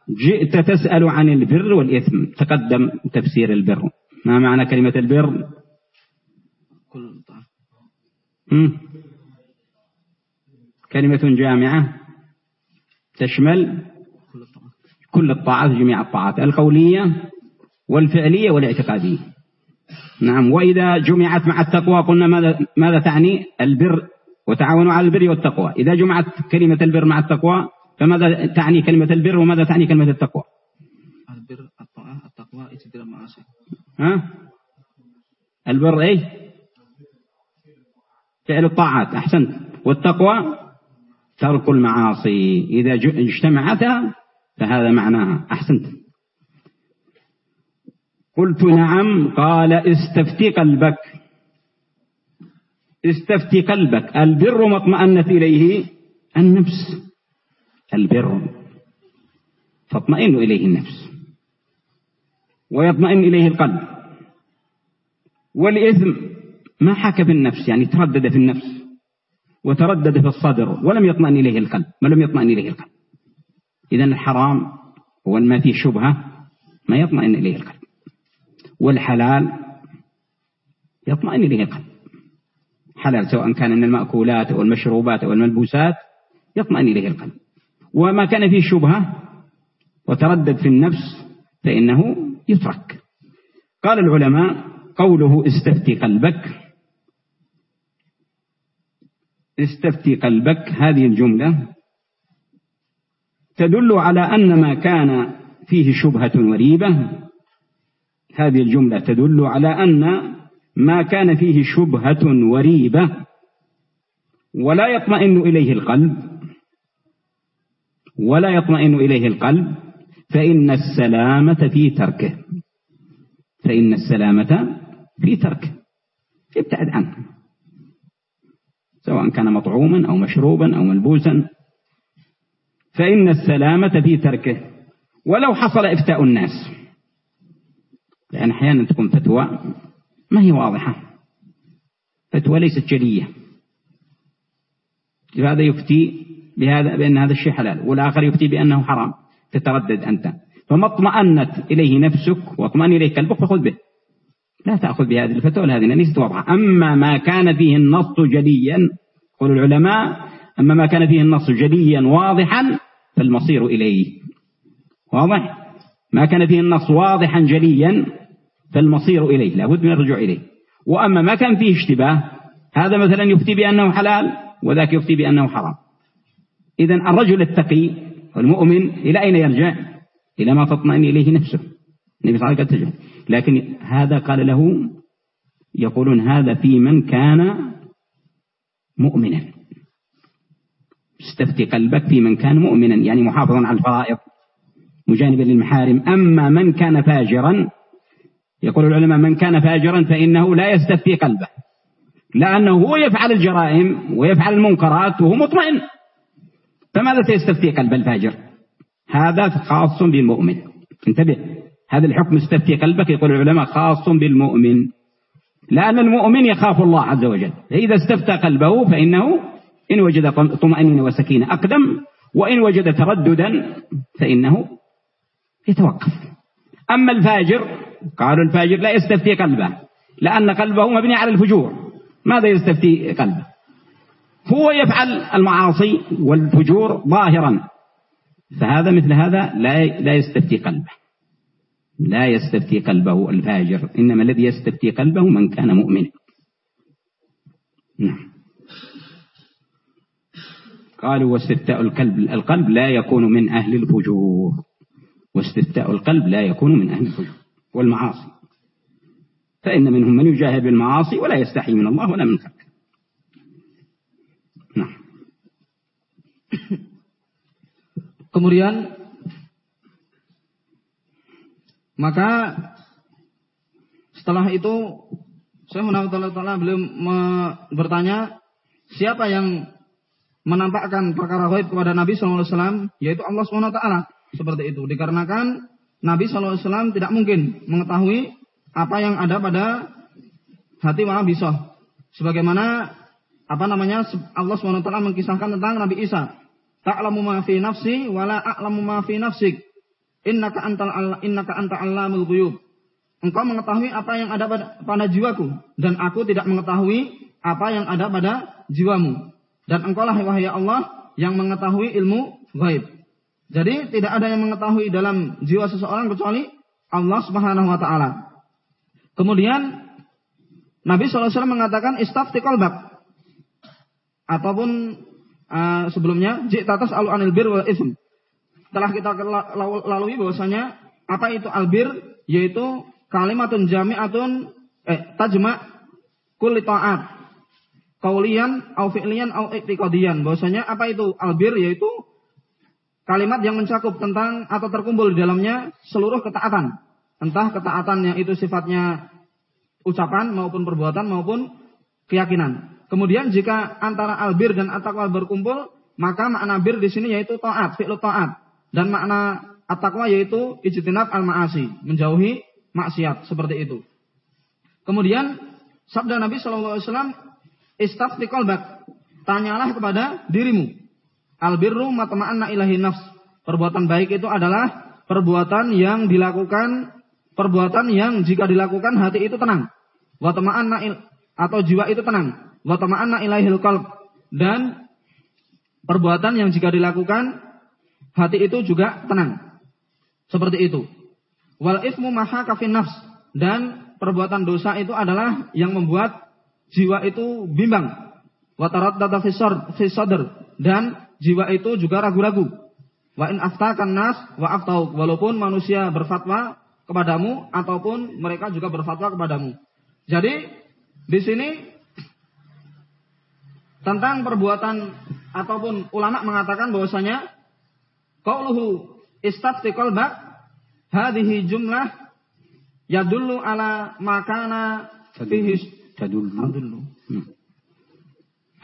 جئت تسأل عن البر والإثم. تقدم تفسير البر. ما معنى كلمة البر؟ هم؟ كلمة جامعة تشمل كل الطاعات جميع الطاعات القولية والفعلية والاعتقادية. نعم وإذا جمعت مع التقوى قلنا ماذا, ماذا تعني؟ البر وتعاونوا على البر والتقوى. إذا جمعت كلمة البر مع التقوى فماذا تعني كلمة البر وماذا تعني كلمة التقوى؟ البر الطاعة التقوى اجتناب المعاصي. ها؟ البر إيه؟ فعل الطاعات أحسنت. والتقوى؟ ترك المعاصي. إذا اجتمعتا فهذا معناها. أحسنت. قلت نعم قال استفتي قلبك. استفتي قلبك. البر ما اطمأنت إليه النفس. البر تطمئن إليه النفس. ويطمئن إليه القلب. والإثم ما حك في النفس يعني تردد في النفس وتردد في الصدر ولم يطمئن إليه القلب. ما لم يطمئن إليه القلب. إذا الحرام والما فيه شبهة ما يطمئن إليه القلب. والحلال يطمئن إليه القلب. حلال سواء كان من المأكولات أو المشروبات أو الملبوسات يطمئن إليه القلب. وما كان فيه شبهة وتردد في النفس فإنه يترك. قال العلماء قوله استفتي قلبك. استفتي قلبك هذه الجملة تدل على أن ما كان فيه شبهة وريبة. هذه الجملة تدل على أن ما كان فيه شبهة وريبة ولا يطمئن إليه القلب ولا يطمئن إليه القلب فإن السلامة في تركه. فإن السلامة في تركه. ابتعد عنه. سواء كان مطعوما أو مشروبا أو ملبوسا. فإن السلامة في تركه. ولو حصل إفتاء الناس. لأن أحيانا تكون فتوى. ما هي واضحة؟ فتوى ليست جلية. هذا يفتي بهذا بأن هذا الشيء حلال والآخر يفتي بأنه حرام. تتردد أنت. فما اطمأنت إليه نفسك واطمأن إليه قلبك فخذ به. لا تأخذ بهذه الفتوى هذه ليست واضحة. أما ما كان فيه النص جليا يقول العلماء أما ما كان فيه النص جليا واضحا فالمصير إليه. واضح؟ ما كان فيه النص واضحا جليا فالمصير إليه لابد من الرجوع إليه. وأما ما كان فيه اشتباه هذا مثلا يفتي بأنه حلال وذاك يفتي بأنه حرام. إذا الرجل التقي والمؤمن إلى أين يرجع؟ إلى ما تطمئن إليه نفسه. النبي صلى الله عليه وسلم لكن هذا قال له يقولون هذا في من كان مؤمنا. استفتي قلبك في من كان مؤمنا يعني محافظا على الفرائض مجانبا للمحارم. أما من كان فاجرا يقول العلماء من كان فاجرا فإنه لا يستفتي قلبه لأنه هو يفعل الجرائم ويفعل المنكرات وهو مطمئن. فماذا سيستفتي قلب الفاجر؟ هذا خاص بالمؤمن. انتبه هذا الحكم استفتي قلبك يقول العلماء خاص بالمؤمن. لأن المؤمن يخاف الله عز وجل. فإذا استفتى قلبه فإنه إن وجد طمأنينة وسكينة أقدم وإن وجد ترددا فإنه يتوقف. أما الفاجر قالوا الفاجر لا يستفتي قلبه لأن قلبه مبني على الفجور. ماذا يستفتي قلبه؟ هو يفعل المعاصي والفجور ظاهرا. فهذا مثل هذا لا لا يستفتي قلبه. لا يستفتي قلبه الفاجر إنما الذي يستفتي قلبه من كان مؤمنا. نعم. قالوا واستفتاء القلب القلب لا يكون من أهل الفجور. واستفتاء القلب لا يكون من أهل الفجور. والمعاصي فإن منهم من يجاهد بالمعاصي ولا يستحي من الله ولا من خلقه Nah. Kemudian maka setelah itu saya Taala beliau bertanya siapa yang menampakkan perkara gaib kepada Nabi SAW yaitu Allah SWT seperti itu dikarenakan Nabi SAW tidak mungkin mengetahui apa yang ada pada hati Wahabisah sebagaimana apa namanya Allah SWT mengkisahkan tentang Nabi Isa. Ta'lamu ma fi nafsi wa la a'lamu ma fi nafsik. Innaka antal innaka anta allamul ghuyub. Engkau mengetahui apa yang ada pada, pada jiwaku dan aku tidak mengetahui apa yang ada pada jiwamu. Dan engkau lah wahai Allah yang mengetahui ilmu gaib. Jadi tidak ada yang mengetahui dalam jiwa seseorang kecuali Allah Subhanahu wa taala. Kemudian Nabi SAW mengatakan istafti qalbak. Ataupun uh, sebelumnya jitatas alu anil bir wal ism. Telah kita lalui bahwasanya apa itu albir? Yaitu kalimatun jami'atun eh tajma kulli ta'at. Kaulian au fi'lian au bahwasanya apa itu albir? Yaitu kalimat yang mencakup tentang atau terkumpul di dalamnya seluruh ketaatan entah ketaatan yang itu sifatnya ucapan maupun perbuatan maupun keyakinan Kemudian jika antara albir dan at-taqwa berkumpul, maka makna bir di sini yaitu taat, fi'lu taat. Dan makna at-taqwa yaitu ijtinab al-ma'asi, menjauhi maksiat seperti itu. Kemudian sabda Nabi sallallahu alaihi wasallam, "Istafti qalbak." Tanyalah kepada dirimu. Albirru matma'anna ilahi nafs. Perbuatan baik itu adalah perbuatan yang dilakukan perbuatan yang jika dilakukan hati itu tenang. Wa atau jiwa itu tenang wa tama'anna ilaihil qalb dan perbuatan yang jika dilakukan hati itu juga tenang. Seperti itu. Wal ismu maha kafin nafs dan perbuatan dosa itu adalah yang membuat jiwa itu bimbang. Wa taraddada fi sadr dan jiwa itu juga ragu-ragu. Wa in aftakan nas wa aftau walaupun manusia berfatwa kepadamu ataupun mereka juga berfatwa kepadamu. Jadi di sini tentang perbuatan ataupun ulama mengatakan bahwasanya qauluhu istafti qalbak hadhihi jumlah yadullu ala makana fihi tadullu.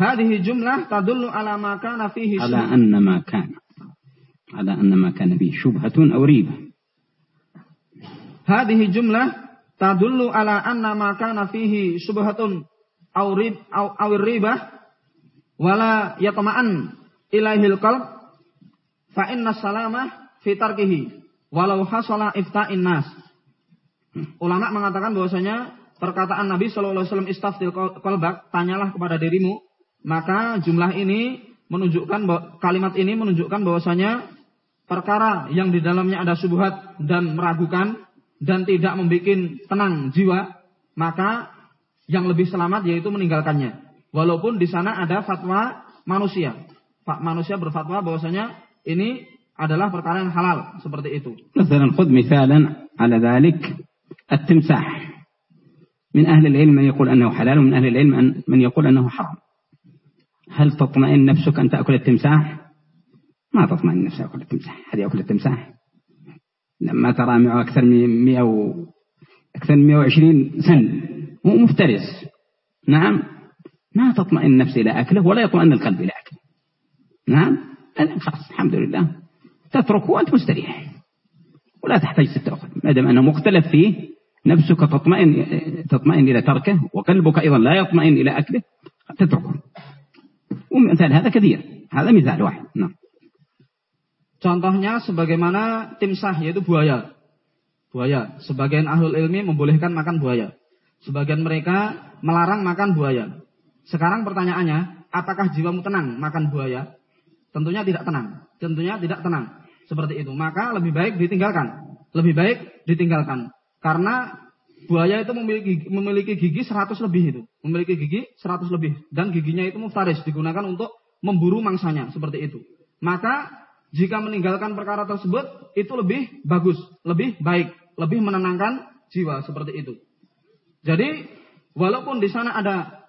Hadhihi jumlah tadullu ala makana fihi ala anna ma kana. Ala anna ma kana fihi syubhatun aw riba. Hadhihi jumlah tadullu ala anna ma kana fihi subhatun aw rib aw ribah wala yatma'an ilaihil qalb. Fa inna salamah fi tarkihi. Walau hasala ifta'in nas. Ulama mengatakan bahwasanya perkataan Nabi Shallallahu alaihi wasallam istaftil qalbak, tanyalah kepada dirimu, maka jumlah ini menunjukkan kalimat ini menunjukkan bahwasanya perkara yang di dalamnya ada subhat dan meragukan dan tidak membuat tenang jiwa, maka yang lebih selamat yaitu meninggalkannya. Walaupun di sana ada fatwa manusia. Pak manusia berfatwa bahwasanya ini adalah perkara yang halal seperti itu. مثلا خذ مثالا على ذلك التمساح من أهل العلم من يقول أنه حلال ومن أهل العلم من يقول أنه حرام هل تطمئن نفسك أن تأكل التمساح؟ ما تطمئن نفسك أكل التمساح. هل يأكل التمساح؟ لما ترى معه أكثر من 100 و... أكثر من 120 سن. هو مفترس. نعم. ما تطمئن النفس إلى أكله ولا يطمئن القلب إلى أكله. نعم. خلاص الحمد لله. تتركه وأنت مستريح. ولا تحتاج تتأخذ ما دام أنه مختلف فيه نفسك تطمئن تطمئن إلى تركه وقلبك أيضا لا يطمئن إلى أكله تتركه. ومثال هذا كثير هذا مثال واحد نعم Contohnya sebagaimana timsah yaitu buaya. Buaya. Sebagian ahlul ilmi membolehkan makan buaya. Sebagian mereka melarang makan buaya. Sekarang pertanyaannya, apakah jiwamu tenang makan buaya? Tentunya tidak tenang. Tentunya tidak tenang. Seperti itu. Maka lebih baik ditinggalkan. Lebih baik ditinggalkan. Karena buaya itu memiliki memiliki gigi 100 lebih itu. Memiliki gigi 100 lebih. Dan giginya itu muftaris. Digunakan untuk memburu mangsanya. Seperti itu. Maka jika meninggalkan perkara tersebut itu lebih bagus, lebih baik, lebih menenangkan jiwa seperti itu. Jadi walaupun di sana ada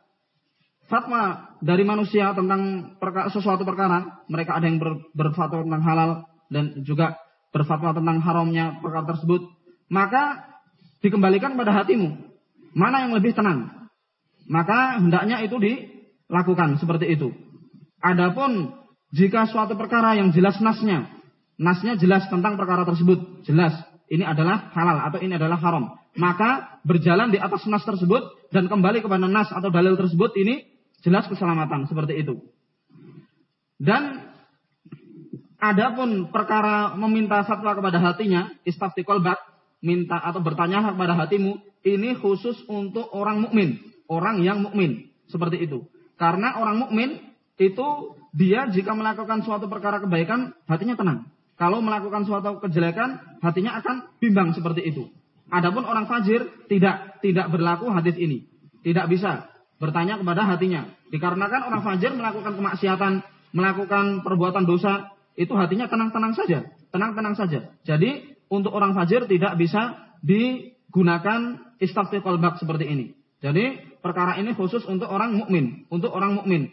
fatwa dari manusia tentang perkara, sesuatu perkara, mereka ada yang ber, berfatwa tentang halal dan juga berfatwa tentang haramnya perkara tersebut, maka dikembalikan pada hatimu. Mana yang lebih tenang? Maka hendaknya itu dilakukan seperti itu. Adapun jika suatu perkara yang jelas nasnya, nasnya jelas tentang perkara tersebut, jelas ini adalah halal atau ini adalah haram, maka berjalan di atas nas tersebut dan kembali kepada nas atau dalil tersebut ini jelas keselamatan seperti itu. Dan adapun perkara meminta fatwa kepada hatinya, istafti kolbak, minta atau bertanya kepada hatimu, ini khusus untuk orang mukmin, orang yang mukmin seperti itu. Karena orang mukmin itu dia jika melakukan suatu perkara kebaikan, hatinya tenang. Kalau melakukan suatu kejelekan, hatinya akan bimbang seperti itu. Adapun orang fajir tidak tidak berlaku hadis ini. Tidak bisa bertanya kepada hatinya. Dikarenakan orang fajir melakukan kemaksiatan, melakukan perbuatan dosa, itu hatinya tenang-tenang saja, tenang-tenang saja. Jadi untuk orang fajir tidak bisa digunakan istafti kolbak seperti ini. Jadi perkara ini khusus untuk orang mukmin, untuk orang mukmin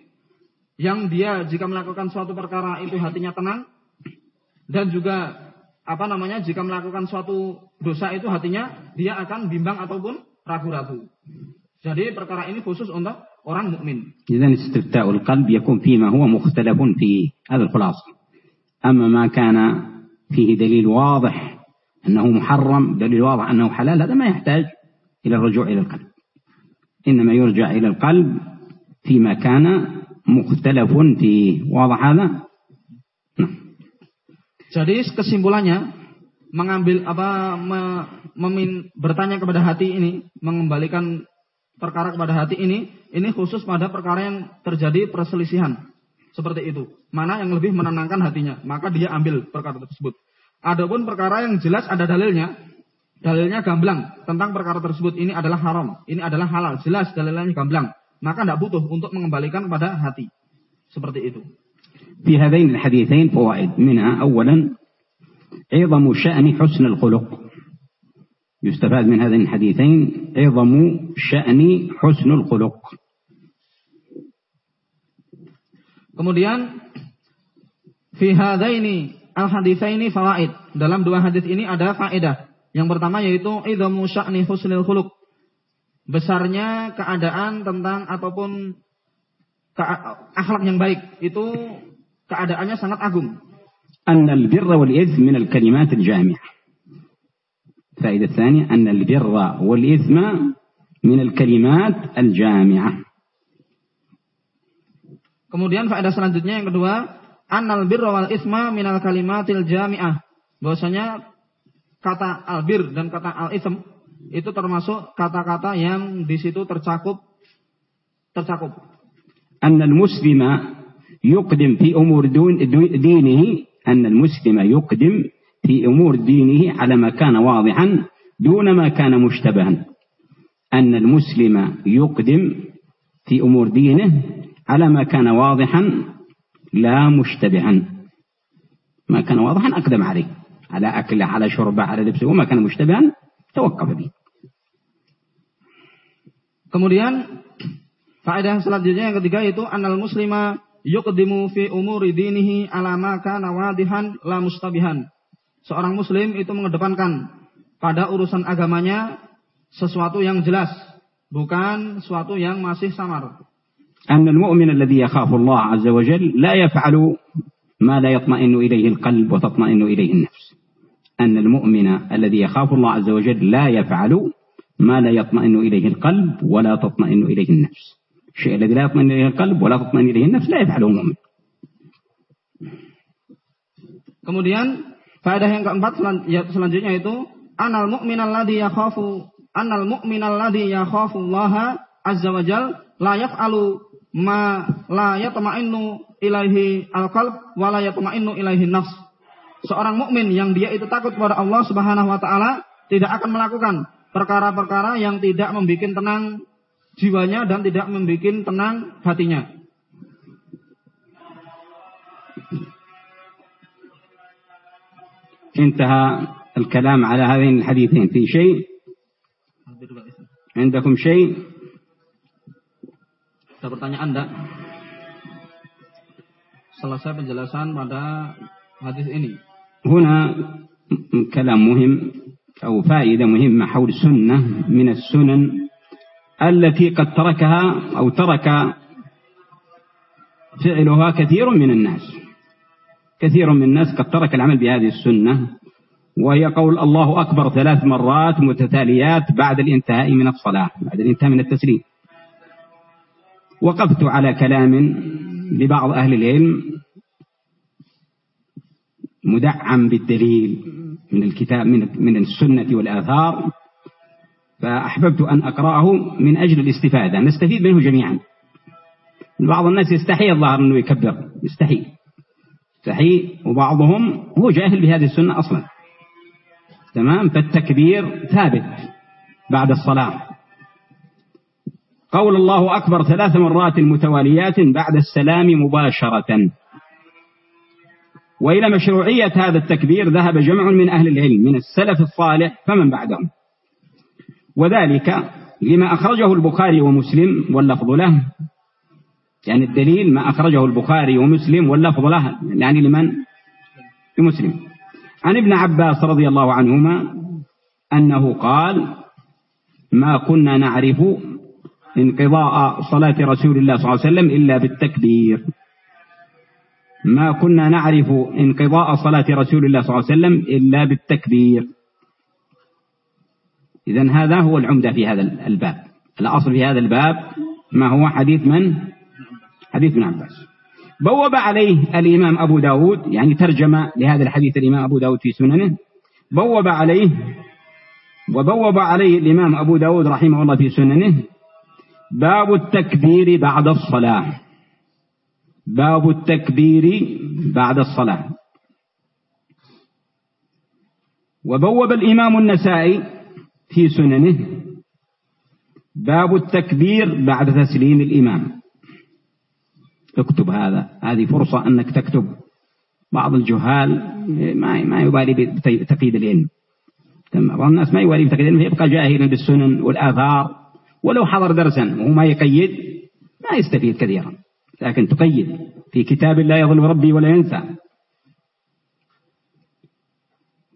yang dia jika melakukan suatu perkara itu hatinya tenang dan juga apa namanya jika melakukan suatu dosa itu hatinya dia akan bimbang ataupun ragu-ragu. Jadi perkara ini khusus untuk orang mukmin. إذن استفتاء القلب يكون فيما هو مختلف في هذا الخلاصة. أما ما كان فيه دليل واضح أنه محرم دليل واضح أنه حلال هذا ما يحتاج إلى الرجوع إلى القلب إنما يرجع إلى القلب فيما كان مختلف فيه واضح هذا Jadi kesimpulannya mengambil apa me, memin, bertanya kepada hati ini, mengembalikan perkara kepada hati ini, ini khusus pada perkara yang terjadi perselisihan. Seperti itu. Mana yang lebih menenangkan hatinya, maka dia ambil perkara tersebut. Adapun perkara yang jelas ada dalilnya, dalilnya gamblang tentang perkara tersebut ini adalah haram, ini adalah halal, jelas dalilnya gamblang. Maka tidak butuh untuk mengembalikan pada hati. Seperti itu. في هذين الحديثين فوائد منها أولا عظم شأن حسن الخلق يستفاد من هذين الحديثين عظم شأن حسن الخلق Kemudian fi hadaini al haditsaini fawaid. Dalam dua hadis ini ada faedah. Yang pertama yaitu idzamu sya'ni husnul khuluq. Besarnya keadaan tentang ataupun ke akhlak yang baik itu keadaannya sangat agung. أن البر والإثم من الكلمات الجامعة الفائدة الثانية أن البر والإثم من الكلمات الجامعة Kemudian faedah selanjutnya yang kedua, annal birra wal isma minal kalimatil jami'ah. Bahwasanya kata albir dan kata al-ism itu termasuk kata-kata yang di situ tercakup tercakup. أن المسلم يقدم في أمور دون دينه أن المسلم يقدم في أمور دينه على ما كان واضحا دون ما كان مشتبها أن المسلم يقدم في أمور دينه على ما كان واضحا لا مشتبها ما كان واضحا أقدم عليه على أكله على شربه على لبسه وما كان مشتبها توقف به Kemudian faedah selanjutnya yang ketiga yaitu anal muslima yuqdimu fi umuri dinihi ala ma kana wadihan la mustabihan. Seorang muslim itu mengedepankan pada urusan agamanya sesuatu yang jelas, bukan sesuatu yang masih samar. أن المؤمن الذي يخاف الله عز وجل لا يفعل ما لا يطمئن إليه القلب وتطمئن إليه النفس. أن المؤمن الذي يخاف الله عز وجل لا يفعل ما لا يطمئن إليه القلب ولا تطمئن إليه النفس. الشيء الذي لا يطمئن إليه القلب ولا تطمئن إليه النفس لا يفعله المؤمن Kemudian faedah yang keempat ya, selanjutnya itu anal mu'min alladhi yakhafu anal mu'min alladhi yakhafu Allah azza wa la yaf'alu ma la yatma'innu ilaihi al-qalb wa la yatma'innu ilaihi nafs. Seorang mukmin yang dia itu takut kepada Allah Subhanahu wa taala tidak akan melakukan perkara-perkara yang tidak membuat tenang jiwanya dan tidak membuat tenang hatinya. انتهى الكلام على هذين الحديثين في شيء عندكم شيء Ada pertanyaan enggak? Selesai penjelasan pada hadis ini. هنا كلام مهم أو فائدة مهمة حول سنة من السنن التي قد تركها أو ترك فعلها كثير من الناس كثير من الناس قد ترك العمل بهذه السنة وهي قول الله أكبر ثلاث مرات متتاليات بعد الانتهاء من الصلاة بعد الانتهاء من التسليم وقفت على كلام لبعض أهل العلم مدعم بالدليل من الكتاب من من السنة والآثار فأحببت أن أقرأه من أجل الاستفادة نستفيد منه جميعا. بعض الناس يستحي الظاهر أنه يكبر يستحي. يستحي وبعضهم هو جاهل بهذه السنة أصلا. تمام؟ فالتكبير ثابت بعد الصلاة. قول الله أكبر ثلاث مرات متواليات بعد السلام مباشرة. وإلى مشروعية هذا التكبير ذهب جمع من أهل العلم من السلف الصالح فمن بعدهم. وذلك لما أخرجه البخاري ومسلم واللفظ له. يعني الدليل ما أخرجه البخاري ومسلم واللفظ له يعني لمن؟ لمسلم. عن ابن عباس رضي الله عنهما أنه قال ما كنا نعرف انقضاء صلاة رسول الله صلى الله عليه وسلم إلا بالتكبير. ما كنا نعرف انقضاء صلاة رسول الله صلى الله عليه وسلم إلا بالتكبير. إذا هذا هو العمدة في هذا الباب. الأصل في هذا الباب ما هو حديث من؟ حديث ابن عباس. بوب عليه الإمام أبو داود يعني ترجم لهذا الحديث الإمام أبو داود في سننه. بوب عليه وبوب عليه الإمام أبو داود رحمه الله في سننه. باب التكبير بعد الصلاة. باب التكبير بعد الصلاة. وبوب الإمام النسائي في سننه باب التكبير بعد تسليم الإمام. اكتب هذا. هذه فرصة أنك تكتب. بعض الجهال ما ما يبالي بتقييد العلم. بعض الناس ما يوالي بتقييد يبقى جاهلا بالسنن والآثار. ولو حضر درسا وهو ما يقيد ما يستفيد كثيرا. لكن تقيد في كتاب لا يظلم ربي ولا ينسى.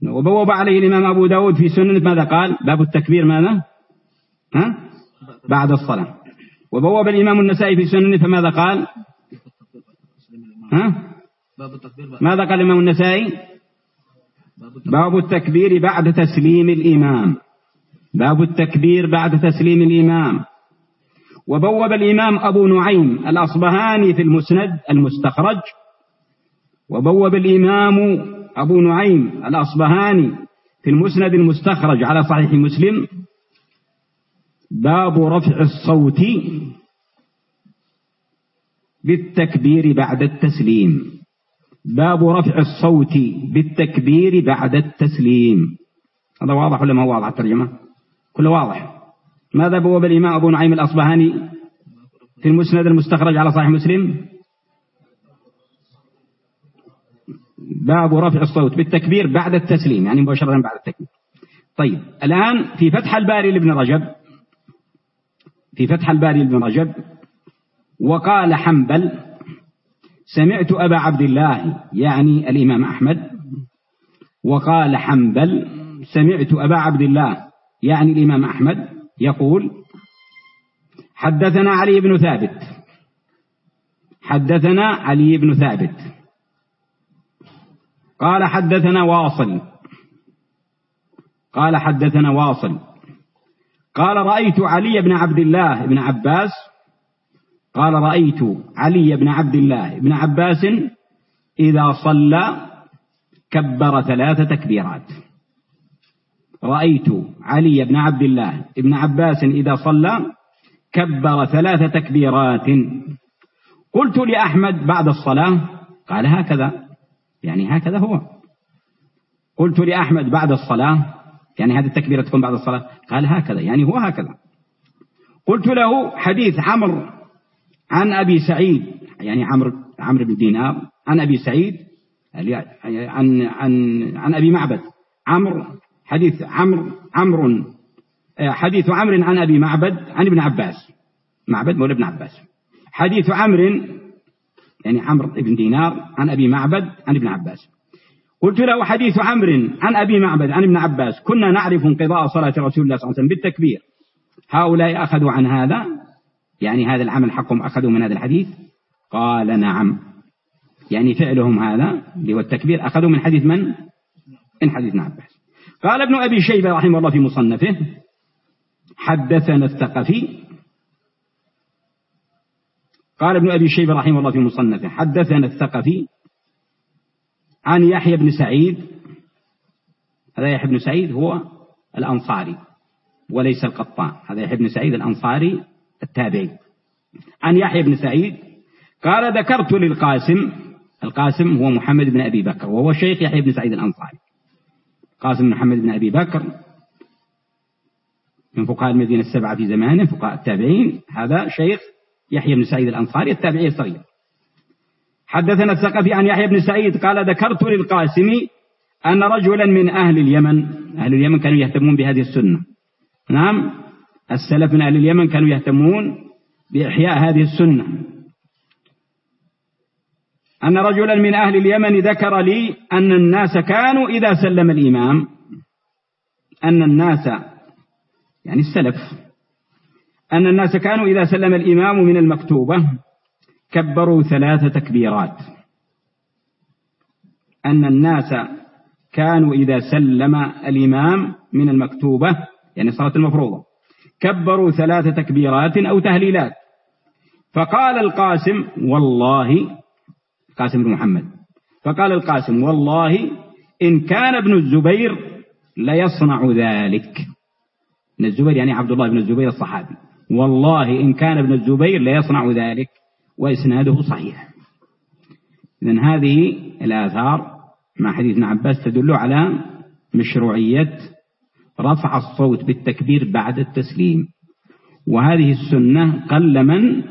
وبوب عليه الإمام أبو داود في سنة ماذا قال؟ باب التكبير ماذا؟ ها؟ بعد الصلاة. وبوب الإمام النسائي في سنة فماذا قال؟ ها؟ ماذا قال الإمام النسائي؟ باب التكبير بعد تسليم الإمام. باب التكبير بعد تسليم الإمام. وبوب الإمام أبو نعيم الأصبهاني في المسند المستخرج. وبوب الإمام أبو نعيم الأصبهاني في المسند المستخرج على صحيح مسلم. باب رفع الصوت بالتكبير بعد التسليم. باب رفع الصوت بالتكبير بعد التسليم. هذا واضح ولا ما واضح الترجمة؟ كله واضح. ماذا بواب الإمام أبو نعيم الأصبهاني في المسند المستخرج على صحيح مسلم؟ باب رفع الصوت بالتكبير بعد التسليم يعني مباشرة بعد التكبير. طيب الآن في فتح الباري لابن رجب في فتح الباري لابن رجب وقال حنبل سمعت أبا عبد الله يعني الإمام أحمد وقال حنبل سمعت أبا عبد الله يعني الإمام أحمد يقول حدثنا علي بن ثابت. حدثنا علي بن ثابت. قال حدثنا واصل. قال حدثنا واصل. قال رأيت علي بن عبد الله بن عباس. قال رأيت علي بن عبد الله بن عباس إذا صلى كبر ثلاث تكبيرات. رأيت علي بن عبد الله بن عباس إذا صلى كبر ثلاث تكبيرات. قلت لأحمد بعد الصلاة قال هكذا يعني هكذا هو. قلت لأحمد بعد الصلاة يعني هذه التكبيرة تكون بعد الصلاة قال هكذا يعني هو هكذا. قلت له حديث عمرو عن أبي سعيد يعني عمرو عمرو بن دينار عن أبي سعيد عن عن عن أبي معبد عمرو حديث عمرو عمرو حديث عمرو عن أبي معبد عن ابن عباس. معبد مولى ابن عباس. حديث عمرو يعني عمرو بن دينار عن أبي معبد عن ابن عباس. قلت له حديث عمرو عن أبي معبد عن ابن عباس. كنا نعرف انقضاء صلاة رسول الله صلى الله عليه وسلم بالتكبير. هؤلاء أخذوا عن هذا؟ يعني هذا العمل حقهم أخذوا من هذا الحديث؟ قال نعم. يعني فعلهم هذا اللي هو التكبير. أخذوا من حديث من؟ من حديث ابن عباس. قال ابن أبي شيبة رحمه الله في مصنفه حدثنا الثقفي. قال ابن أبي شيبة رحمه الله في مصنفه حدثنا الثقفي عن يحيى بن سعيد. هذا يحيى بن سعيد هو الأنصاري وليس القطان. هذا يحيى بن سعيد الأنصاري التابعي. عن يحيى بن سعيد قال ذكرت للقاسم القاسم هو محمد بن أبي بكر وهو شيخ يحيى بن سعيد الأنصاري. قاسم محمد بن أبي بكر من فقهاء المدينة السبعة في زمانه فقهاء التابعين. هذا شيخ يحيى بن سعيد الأنصاري التابعي الصغير. حدثنا الثقفي عن يحيى بن سعيد قال ذكرت للقاسم أن رجلا من أهل اليمن أهل اليمن كانوا يهتمون بهذه السنة. نعم السلف من أهل اليمن كانوا يهتمون بإحياء هذه السنة. أن رجلا من أهل اليمن ذكر لي أن الناس كانوا إذا سلم الإمام. أن الناس يعني السلف أن الناس كانوا إذا سلم الإمام من المكتوبة كبروا ثلاث تكبيرات. أن الناس كانوا إذا سلم الإمام من المكتوبة يعني الصلاة المفروضة كبروا ثلاث تكبيرات أو تهليلات. فقال القاسم والله قاسم بن محمد. فقال القاسم والله إن كان ابن الزبير ليصنع ذلك. ابن الزبير يعني عبد الله بن الزبير الصحابي. والله إن كان ابن الزبير ليصنع ذلك. وإسناده صحيح. إذن هذه الآثار مع حديث ابن عباس تدل على مشروعية رفع الصوت بالتكبير بعد التسليم. وهذه السنة قل من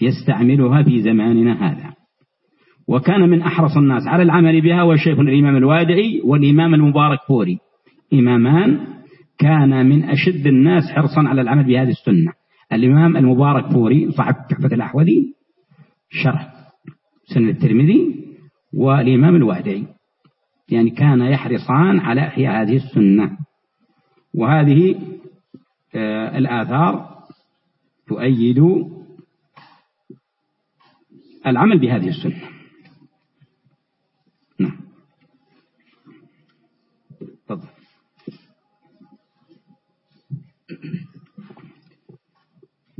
يستعملها في زماننا هذا. وكان من أحرص الناس على العمل بها هو الشيخ الإمام الوادعي والإمام المبارك فوري. إمامان كان من أشد الناس حرصا على العمل بهذه السنة. الإمام المبارك فوري صاحب تحفة الأحوذي شرح سنة الترمذي والإمام الوادعي. يعني كان يحرصان على إحياء هذه السنة. وهذه آه، الآثار تؤيد العمل بهذه السنة.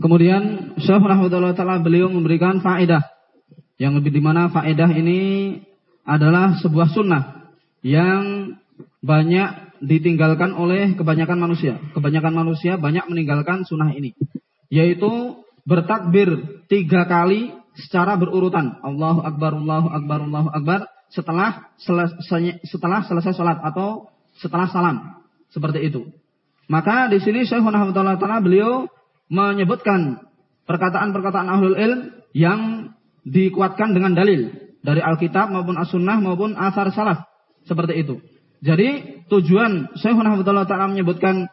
Kemudian Syekh rahmatullah taala beliau memberikan faedah yang lebih di mana faedah ini adalah sebuah sunnah yang banyak ditinggalkan oleh kebanyakan manusia. Kebanyakan manusia banyak meninggalkan sunnah ini, yaitu bertakbir tiga kali secara berurutan. Allahu Akbar, Allahu Akbar, Allahu Akbar setelah selesai, setelah selesai sholat atau setelah salam. Seperti itu. Maka di sini Syekh Muhammad Taala beliau menyebutkan perkataan-perkataan ahlul ilm yang dikuatkan dengan dalil dari Alkitab maupun As-Sunnah maupun asar salaf seperti itu. Jadi tujuan Syekh Muhammad Taala menyebutkan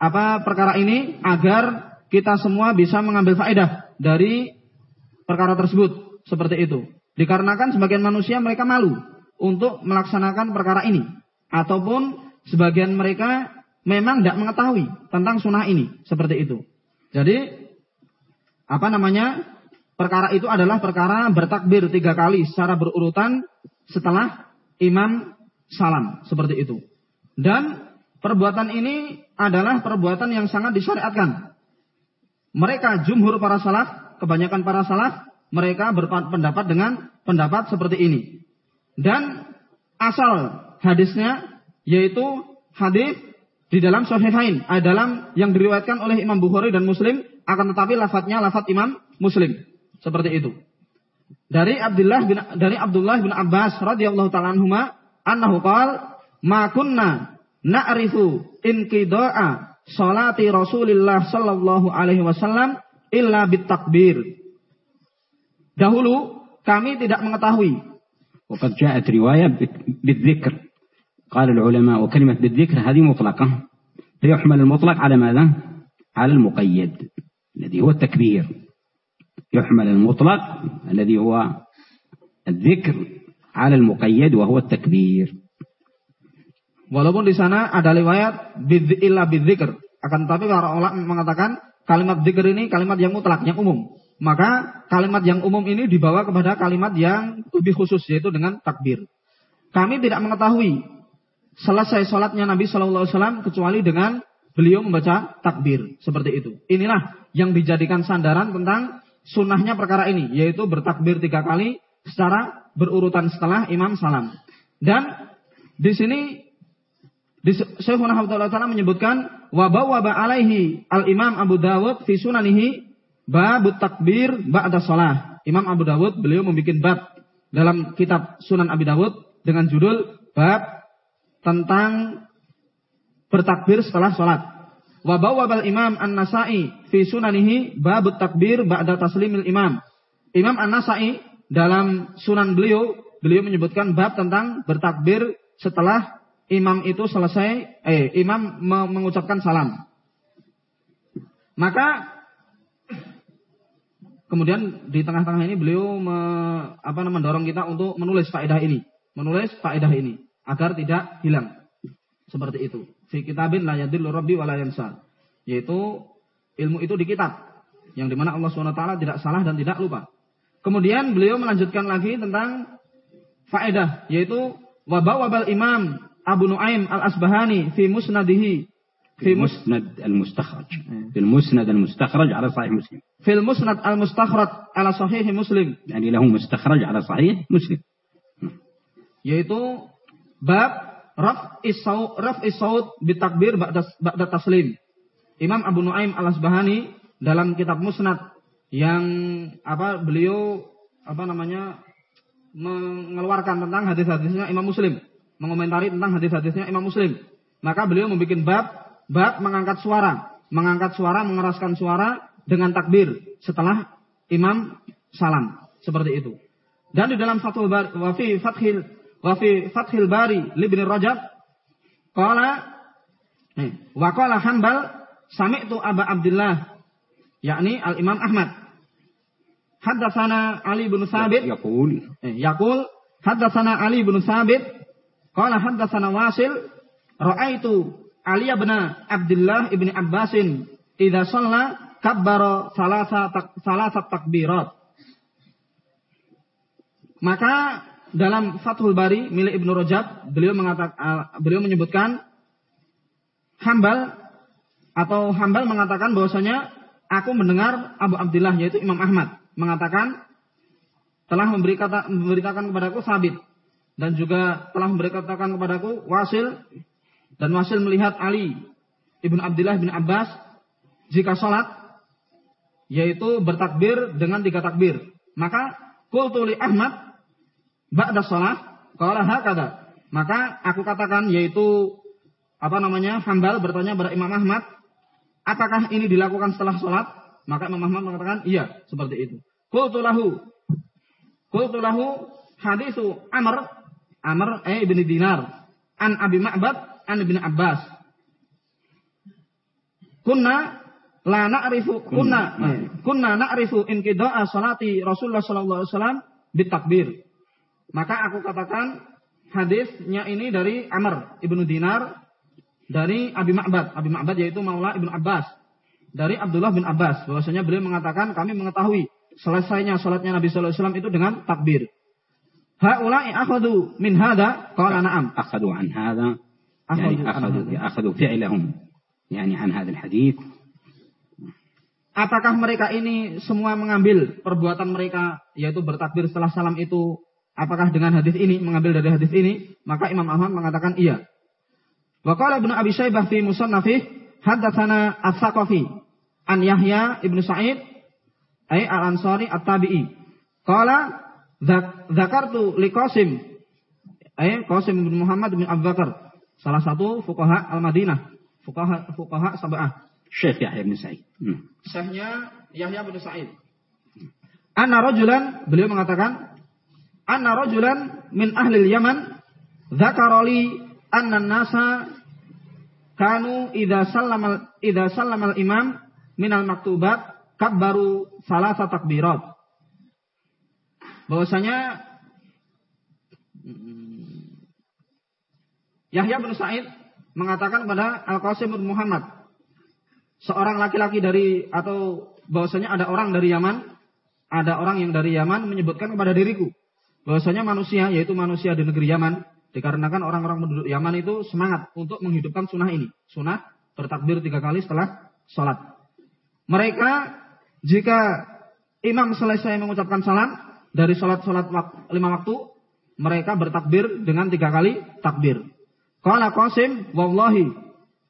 apa perkara ini agar kita semua bisa mengambil faedah dari perkara tersebut seperti itu. Dikarenakan sebagian manusia mereka malu untuk melaksanakan perkara ini ataupun sebagian mereka memang tidak mengetahui tentang sunnah ini seperti itu. Jadi apa namanya perkara itu adalah perkara bertakbir tiga kali secara berurutan setelah imam salam seperti itu. Dan perbuatan ini adalah perbuatan yang sangat disyariatkan. Mereka jumhur para salaf, kebanyakan para salaf, mereka berpendapat dengan pendapat seperti ini. Dan asal hadisnya yaitu hadis di dalam Sahihain, eh, dalam yang diriwayatkan oleh Imam Bukhari dan Muslim, akan tetapi lafadznya lafadz Imam Muslim. Seperti itu. Dari Abdullah bin dari Abdullah bin Abbas radhiyallahu taala anhuma annahu qala ma kunna na'rifu inqida'a salati Rasulillah sallallahu alaihi wasallam illa bitakbir. Dahulu kami tidak mengetahui. Waktu ja'at riwayat bidzikr قال العلماء وكلمة بالذكر هذه مطلقة فيحمل المطلق على ماذا؟ على المقيد الذي هو التكبير يحمل المطلق الذي هو الذكر على المقيد وهو التكبير Walaupun di sana ada riwayat illa bidzikr, akan tetapi para ulama mengatakan kalimat dzikr ini kalimat yang mutlak, yang umum. Maka kalimat yang umum ini dibawa kepada kalimat yang lebih khusus yaitu dengan takbir. Kami tidak mengetahui selesai sholatnya Nabi Shallallahu Alaihi Wasallam kecuali dengan beliau membaca takbir seperti itu. Inilah yang dijadikan sandaran tentang sunnahnya perkara ini, yaitu bertakbir tiga kali secara berurutan setelah imam salam. Dan di sini di Syekh Muhammad Taala menyebutkan wabah alaihi al Imam Abu Dawud fi sunanihi babut takbir ba'da sholah. Imam Abu Dawud beliau membuat bab dalam kitab Sunan Abi Dawud dengan judul bab tentang bertakbir setelah sholat. Wa bawabal imam an-nasai fi sunanihi babut takbir ba'da taslimil imam. Imam an-nasai dalam sunan beliau, beliau menyebutkan bab tentang bertakbir setelah imam itu selesai, eh imam mengucapkan salam. Maka kemudian di tengah-tengah ini beliau me, apa mendorong kita untuk menulis faedah ini, menulis faedah ini agar tidak hilang. Seperti itu. Fi kitabin la yadillu rabbi wa la yansa. Yaitu ilmu itu di kitab yang dimana Allah SWT tidak salah dan tidak lupa. Kemudian beliau melanjutkan lagi tentang faedah yaitu wabah wabal imam Abu Nuaim al-Asbahani fi musnadihi في مسند المستخرج في المسند المستخرج على صحيح مسلم في المسند المستخرج على صحيح مسلم يعني له مستخرج على صحيح مسلم yaitu Bab raf isaud raf isaud bitakbir ba'da ba'da taslim. Imam Abu Nuaim Al-Asbahani dalam kitab Musnad yang apa beliau apa namanya mengeluarkan tentang hadis-hadisnya Imam Muslim, mengomentari tentang hadis-hadisnya Imam Muslim. Maka beliau membuat bab bab mengangkat suara, mengangkat suara, mengeraskan suara dengan takbir setelah imam salam seperti itu. Dan di dalam Fathul Bari, wa fi Fathil wa fi Fathil Bari li Ibnu Rajab qala wa qala Hanbal sami'tu Aba Abdullah yakni Al Imam Ahmad. Haddatsana Ali bin Sabit ya, yaqul. yaqul haddatsana Ali bin Sabit qala haddatsana Wasil ra'aitu Ali bin Abdullah ibni Abbasin idza shalla kabbara salasa tak, salasa takbirat maka dalam Fathul Bari milik Ibnu Rajab beliau mengatakan beliau menyebutkan Hambal atau Hambal mengatakan bahwasanya aku mendengar Abu Abdullah yaitu Imam Ahmad mengatakan telah memberi kata, memberitakan kepadaku Sabit dan juga telah memberitakan kepadaku Wasil dan Wasil melihat Ali ibnu Abdullah bin Abbas jika sholat yaitu bertakbir dengan tiga takbir. Maka kultuli Ahmad ba'da shalah qala hakada. Maka aku katakan yaitu apa namanya? Hambal bertanya kepada Imam Ahmad, apakah ini dilakukan setelah sholat? Maka Imam Ahmad mengatakan, iya, seperti itu. Qultu lahu Qultu lahu hadisu Amr Amr eh, ibn Dinar an Abi Ma'bad an Ibn Abbas. Kunna la na'rifu kunna kunna na'rifu inqida'a salati Rasulullah sallallahu alaihi wasallam bitakbir. Maka aku katakan hadisnya ini dari Amr ibnu Dinar dari Abi Ma'bad. Abi Ma'bad yaitu Maula ibnu Abbas. Dari Abdullah bin Abbas. Bahwasanya beliau mengatakan kami mengetahui selesainya salatnya Nabi Sallallahu Alaihi Wasallam itu dengan takbir. Haulai akhadu min hada qala na'am. أخذوا عن هذا يعني أخذوا أخذوا فعلهم يعني عن هذا الحديث Apakah mereka ini semua mengambil perbuatan mereka yaitu bertakbir setelah salam itu Apakah dengan hadis ini mengambil dari hadis ini? Maka Imam Ahmad mengatakan iya. Wa qala Ibnu Abi Syaibah fi musannafih haddatsana As-Saqafi an Yahya Ibnu Sa'id ay Al-Ansari At-Tabi'i. Qala dzakartu li Qasim ay Qasim bin Muhammad bin Abu Bakar, salah satu fuqaha Al-Madinah, fuqaha fuqaha sab'ah. Syekh Yahya bin Sa'id. Hmm. Syekhnya Yahya bin Sa'id. Anna rajulan beliau mengatakan anna rajulan min ahli Yaman dzakara li anna nasa kanu idza sallama idza sallama al-imam min al-maktubat kabbaru salasa takbirat. Bahwasanya hmm, Yahya bin Sa'id mengatakan kepada Al-Qasim bin Muhammad seorang laki-laki dari atau bahwasanya ada orang dari Yaman ada orang yang dari Yaman menyebutkan kepada diriku bahwasanya manusia yaitu manusia di negeri Yaman dikarenakan orang-orang penduduk Yaman itu semangat untuk menghidupkan sunnah ini. Sunnah bertakbir tiga kali setelah sholat. Mereka jika imam selesai mengucapkan salam dari sholat-sholat lima waktu, mereka bertakbir dengan tiga kali takbir. Qala Qasim, wallahi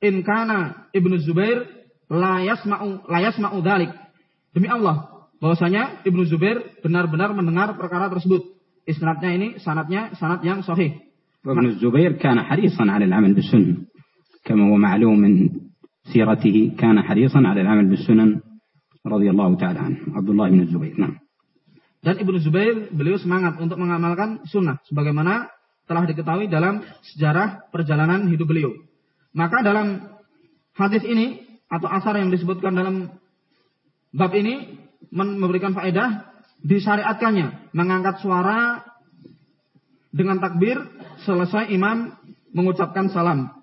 in kana Ibnu Zubair la yasma'u la yasma'u dhalik. Demi Allah, bahwasanya Ibnu Zubair benar-benar mendengar perkara tersebut isnadnya ini sanatnya sanad yang sahih. وابن الزبير كان حريصا على العمل بالسنة كما هو معلوم من سيرته كان حريصا على العمل بالسنن رضي الله تعالى عنه عبد الله بن الزبير نعم dan Ibnu Zubair beliau semangat untuk mengamalkan sunnah sebagaimana telah diketahui dalam sejarah perjalanan hidup beliau. Maka dalam hadis ini atau asar yang disebutkan dalam bab ini memberikan faedah disyariatkannya mengangkat suara dengan takbir selesai imam mengucapkan salam.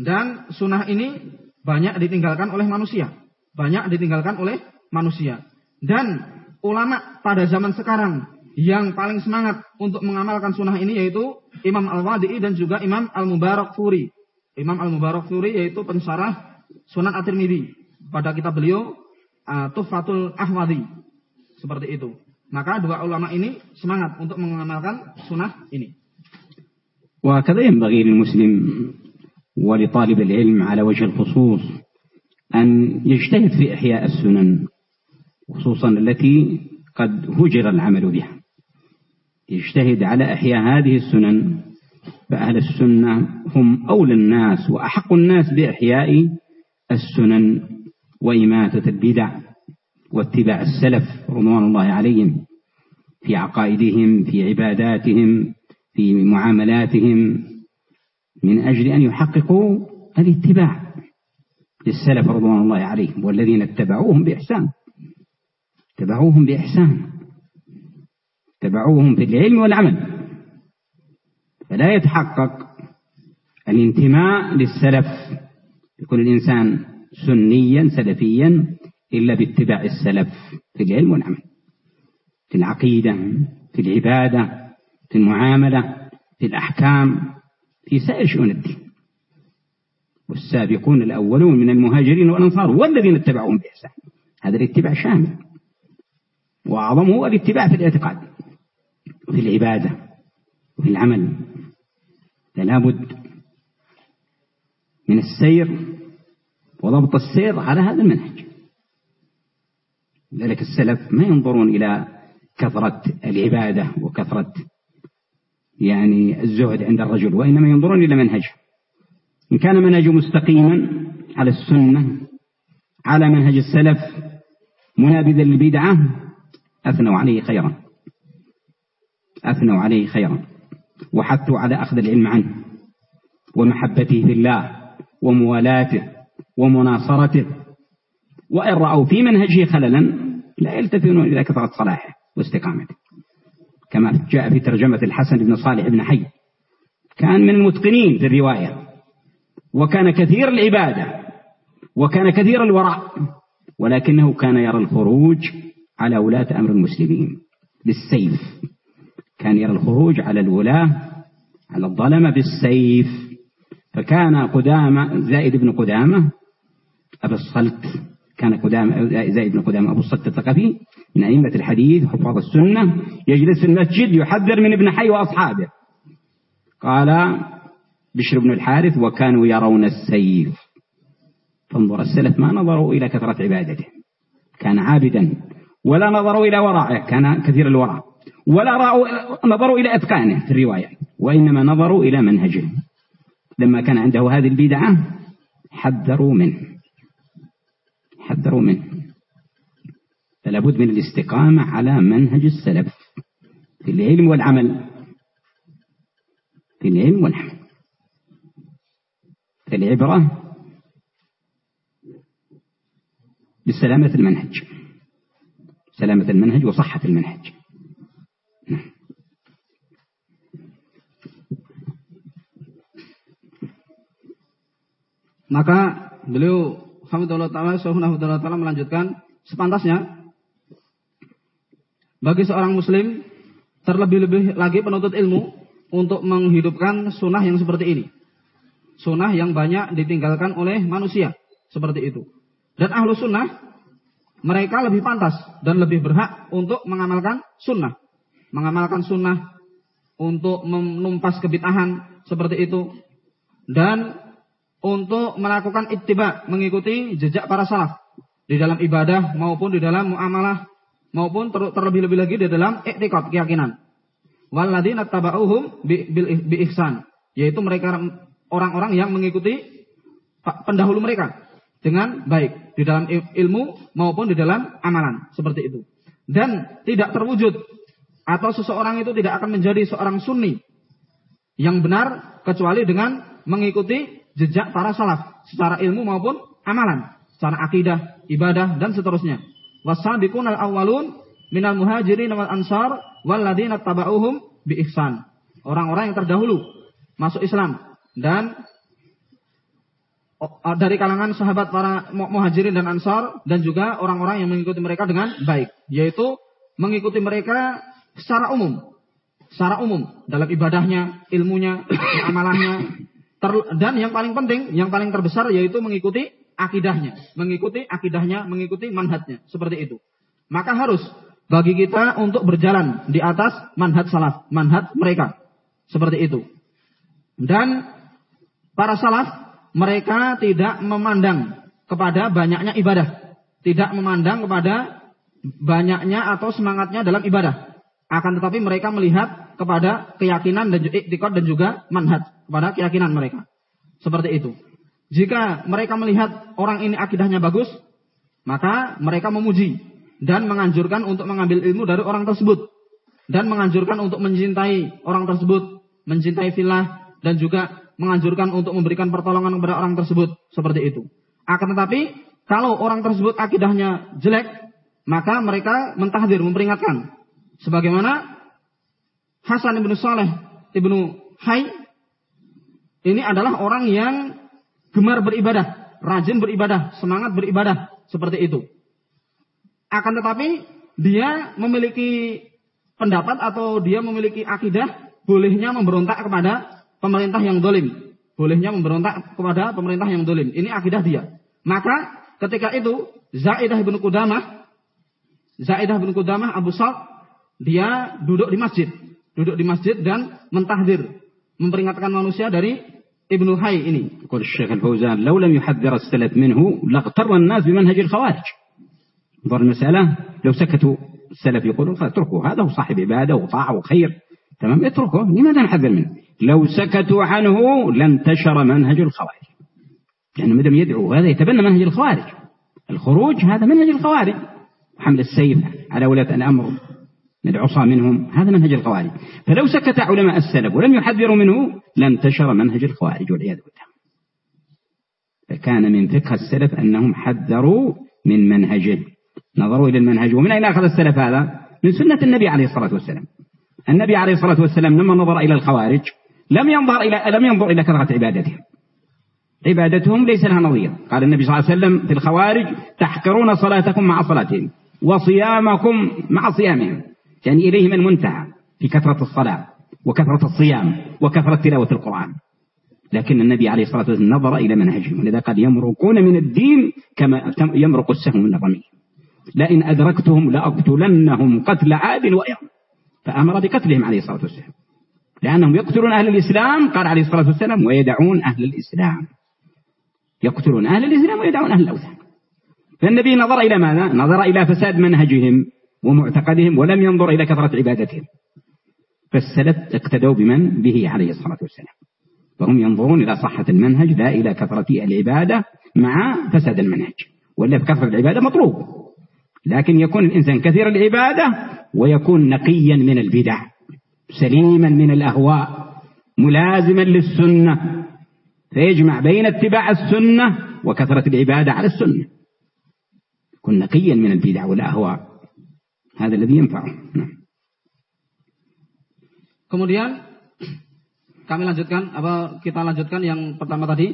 Dan sunnah ini banyak ditinggalkan oleh manusia. Banyak ditinggalkan oleh manusia. Dan ulama pada zaman sekarang yang paling semangat untuk mengamalkan sunnah ini yaitu Imam Al-Wadi'i dan juga Imam Al-Mubarak Furi. Imam Al-Mubarak Furi yaitu pensyarah Sunan At-Tirmidzi. Pada kitab beliau uh, Tuhfatul Ahwadi. Seperti itu. Maka dua ulama ini semangat untuk mengamalkan sunnah ini. وهكذا ينبغي للمسلم ولطالب العلم على وجه الخصوص أن يجتهد في إحياء السنن خصوصا التي قد هجر العمل بها يجتهد على إحياء هذه السنن فأهل السنة هم أولى الناس وأحق الناس بإحياء السنن وإماتة البدع واتباع السلف رضوان الله عليهم في عقائدهم في عباداتهم في معاملاتهم من أجل أن يحققوا الاتباع للسلف رضوان الله عليهم والذين اتبعوهم بإحسان. اتبعوهم بإحسان. اتبعوهم في العلم والعمل. فلا يتحقق الانتماء للسلف. يكون الإنسان سنيا سلفيا إلا باتباع السلف في العلم والعمل في العقيدة في العبادة في المعاملة في الأحكام في سائر شؤون الدين. والسابقون الأولون من المهاجرين والأنصار والذين اتبعوهم بإحسان. هذا الاتباع شامل. وأعظمه هو الاتباع في الاعتقاد وفي العبادة وفي العمل. فلا بد من السير وضبط السير على هذا المنهج. لذلك السلف ما ينظرون إلى كثرة العبادة وكثرة يعني الزهد عند الرجل وإنما ينظرون إلى منهجه إن كان منهجه مستقيما على السنة على منهج السلف منابذا للبدعة أثنوا عليه خيرا. أثنوا عليه خيرا. وحثوا على أخذ العلم عنه ومحبته في الله وموالاته ومناصرته. وإن رأوا في منهجه خللا لا يلتفتون إلى كثرة صلاحه واستقامته. كما جاء في ترجمة الحسن بن صالح بن حي. كان من المتقنين في الرواية وكان كثير العبادة. وكان كثير الورع ولكنه كان يرى الخروج على ولاة أمر المسلمين. بالسيف. كان يرى الخروج على الولاة على الظلمة بالسيف. فكان قدامة زائد بن قدامة أبو الصلت. كان قدامة زائد بن قدامة أبو الصلت الثقفي من أئمة الحديث حفاظ السنة يجلس في المسجد يحذر من ابن حي وأصحابه. قال بشر بن الحارث وكانوا يرون السيف. فانظر السلف ما نظروا إلى كثرة عبادته. كان عابدا ولا نظروا إلى ورعه كان كثير الورع ولا رأوا نظروا إلى أتقانه في الرواية وإنما نظروا إلى منهجه. لما كان عنده هذه البدعة حذروا منه. حذروا منه. فلا بد من الاستقامة على منهج السلف في العلم والعمل. في العلم والعمل. فالعبرة بسلامة المنهج. سلامة المنهج وصحة المنهج. Maka beliau Hamdulillah Ta'ala Hamdulillah Ta'ala melanjutkan sepantasnya bagi seorang muslim terlebih-lebih lagi penuntut ilmu untuk menghidupkan sunnah yang seperti ini. Sunnah yang banyak ditinggalkan oleh manusia seperti itu. Dan ahlu sunnah mereka lebih pantas dan lebih berhak untuk mengamalkan sunnah. Mengamalkan sunnah untuk menumpas kebitahan seperti itu. Dan untuk melakukan ittiba, mengikuti jejak para salaf di dalam ibadah maupun di dalam muamalah maupun ter terlebih-lebih lagi di dalam iktikad keyakinan. Walladzina tabauhum bi, bi ihsan, yaitu mereka orang-orang yang mengikuti pendahulu mereka dengan baik di dalam ilmu maupun di dalam amalan seperti itu. Dan tidak terwujud atau seseorang itu tidak akan menjadi seorang sunni yang benar kecuali dengan mengikuti jejak para salaf secara ilmu maupun amalan, secara akidah, ibadah dan seterusnya. Wasabiqunal awwalun minal muhajirin wal ansar walladzina tabauhum bi ihsan. Orang-orang yang terdahulu masuk Islam dan dari kalangan sahabat para muhajirin dan ansar dan juga orang-orang yang mengikuti mereka dengan baik, yaitu mengikuti mereka secara umum, secara umum dalam ibadahnya, ilmunya, amalannya, Ter, dan yang paling penting, yang paling terbesar yaitu mengikuti akidahnya, mengikuti akidahnya, mengikuti manhatnya, seperti itu. Maka harus bagi kita untuk berjalan di atas manhat salaf, manhat mereka, seperti itu. Dan para salaf mereka tidak memandang kepada banyaknya ibadah, tidak memandang kepada banyaknya atau semangatnya dalam ibadah. Akan tetapi mereka melihat kepada keyakinan dan juga manhat kepada keyakinan mereka. Seperti itu. Jika mereka melihat orang ini akidahnya bagus, maka mereka memuji dan menganjurkan untuk mengambil ilmu dari orang tersebut dan menganjurkan untuk mencintai orang tersebut, mencintai filah dan juga menganjurkan untuk memberikan pertolongan kepada orang tersebut seperti itu. Akan tetapi kalau orang tersebut akidahnya jelek, maka mereka mentahdir, memperingatkan. Sebagaimana Hasan ibnu Saleh ibnu Hai ini adalah orang yang gemar beribadah, rajin beribadah, semangat beribadah seperti itu. Akan tetapi dia memiliki pendapat atau dia memiliki akidah bolehnya memberontak kepada pemerintah yang dolim. Bolehnya memberontak kepada pemerintah yang dolim. Ini akidah dia. Maka ketika itu Zaidah bin Qudamah Zaidah bin Qudamah Abu Sal dia duduk di masjid, duduk di masjid dan mentahdir, memperingatkan manusia dari ابن هاي إني يقول الشيخ الفوزان لو لم يحذر السلف منه لاغتر الناس بمنهج الخوارج انظر المسألة لو سكتوا السلف يقولون اتركوا هذا هو صاحب عبادة وطاعة وخير تمام اتركه لماذا نحذر منه لو سكتوا عنه لانتشر منهج الخوارج لأنه مدام يدعو هذا يتبنى منهج الخوارج الخروج هذا منهج الخوارج حمل السيف على ولاة الأمر العصا منهم. هذا منهج الخوارج. فلو سكت علماء السلف ولم يحذروا منه لانتشر منهج الخوارج والعياذ بالله. فكان من فقه السلف أنهم حذروا من منهجه نظروا إلى المنهج. ومن أين أخذ السلف هذا؟ من سنة النبي عليه الصلاة والسلام. النبي عليه الصلاة والسلام لما نظر إلى الخوارج لم ينظر إلى لم ينظر إلى كثرة عبادتهم. عبادتهم ليس لها نظير. قال النبي صلى الله عليه وسلم في الخوارج تحقرون صلاتكم مع صلاتهم وصيامكم مع صيامهم. يعني إليهم المنتهى في كثرة الصلاة وكثرة الصيام وكثرة تلاوة القرآن. لكن النبي عليه الصلاة والسلام نظر إلى منهجهم ولذا قد يمرقون من الدين كما يمرق السهم من الرمي. لئن أدركتهم لأقتلنهم قتل عاد وإرم. فأمر بقتلهم عليه الصلاة والسلام. لأنهم يقتلون أهل الإسلام قال عليه الصلاة والسلام ويدعون أهل الإسلام. يقتلون أهل الإسلام ويدعون أهل الأوثان. فالنبي نظر إلى ماذا؟ نظر إلى فساد منهجهم. ومعتقدهم ولم ينظر إلى كثرة عبادتهم. فالسلف اقتدوا بمن؟ به عليه الصلاة والسلام. فهم ينظرون إلى صحة المنهج لا إلى كثرة العبادة مع فساد المنهج. ولا بكثرة العبادة مطلوب. لكن يكون الإنسان كثير العبادة ويكون نقيا من البدع سليما من الأهواء ملازما للسنة فيجمع بين اتباع السنة وكثرة العبادة على السنة. يكون نقيا من البدع والأهواء. هذا الذي ينفعه Kemudian kami lanjutkan apa kita lanjutkan yang pertama tadi.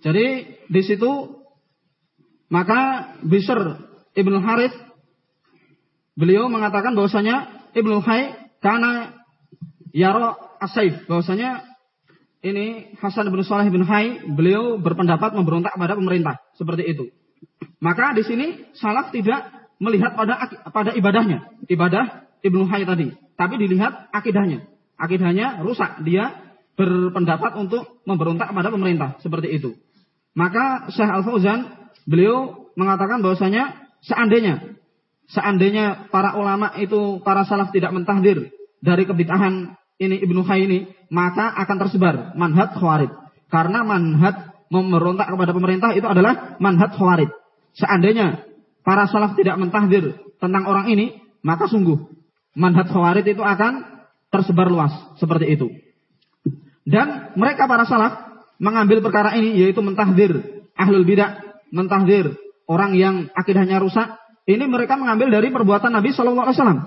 Jadi di situ maka Bishr Ibnu Harith beliau mengatakan bahwasanya Ibnu Hay karena yaro asaif bahwasanya ini Hasan bin Saleh bin Hay beliau berpendapat memberontak kepada pemerintah seperti itu. Maka di sini salaf tidak melihat pada pada ibadahnya, ibadah Ibnu Hay tadi, tapi dilihat akidahnya. Akidahnya rusak, dia berpendapat untuk memberontak kepada pemerintah seperti itu. Maka Syekh Al Fauzan beliau mengatakan bahwasanya seandainya seandainya para ulama itu para salaf tidak mentahdir dari kebid'ahan ini Ibnu Hay ini, maka akan tersebar manhaj khawarij. Karena manhaj memberontak kepada pemerintah itu adalah manhaj khawarij. Seandainya para salaf tidak mentahdir tentang orang ini, maka sungguh manhaj khawarij itu akan tersebar luas seperti itu. Dan mereka para salaf mengambil perkara ini yaitu mentahdir ahlul bidah, mentahdir orang yang akidahnya rusak. Ini mereka mengambil dari perbuatan Nabi Shallallahu Alaihi Wasallam.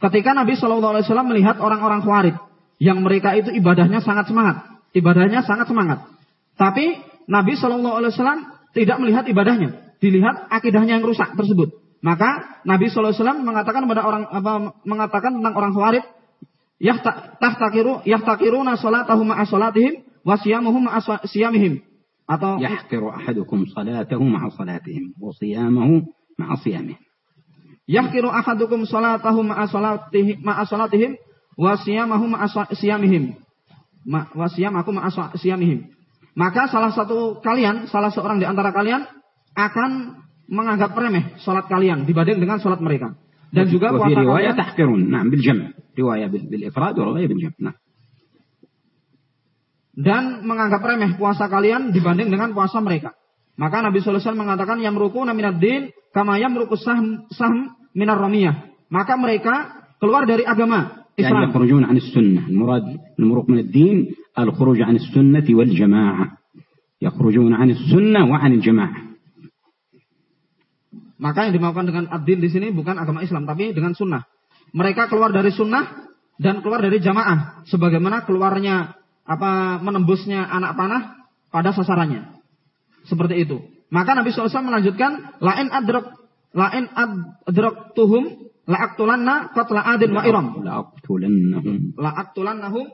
Ketika Nabi Shallallahu Alaihi Wasallam melihat orang-orang khawarij yang mereka itu ibadahnya sangat semangat, ibadahnya sangat semangat. Tapi Nabi Shallallahu Alaihi Wasallam tidak melihat ibadahnya dilihat akidahnya yang rusak tersebut. Maka Nabi SAW mengatakan kepada orang apa mengatakan tentang orang Khawarij, yahtakiru yahtakiruna salatahum ma'a salatihim wa siyamuhum ma'a siyamihim. Atau yahkiru ahadukum salatahu ma'a salatihim wa siyamahu ma'a siyamihim. Yahkiru ahadukum salatahu ma'a salatihim ma'a salatihim wa siyamahu ma'a siyamihim. Wa siyamakum ma'a siyamihim. Maka salah satu kalian, salah seorang di antara kalian akan menganggap remeh sholat kalian dibanding dengan sholat mereka. Dan juga puasa riwayat tahqirun. Naam bil jam'. Riwayat bil ifrad bil jam'. Nah. Dan menganggap remeh puasa kalian dibanding dengan puasa mereka. Maka Nabi Sulaiman mengatakan yang minad din kama yamruqus sahm sahm minar romiyah. Maka mereka keluar dari agama Islam. Yang keluar dari sunnah. Murad al-muruq din al-khuruj an sunnah wal jamaah. Yang keluar dari sunnah wa an jamaah. Maka yang dimaukan dengan ad di sini bukan agama Islam tapi dengan sunnah. Mereka keluar dari sunnah dan keluar dari jamaah sebagaimana keluarnya apa menembusnya anak panah pada sasarannya. Seperti itu. Maka Nabi SAW melanjutkan lain adrok lain adrok tuhum la'aktulanna qatla adin wa iram. La'aktulannahum. La'aktulannahum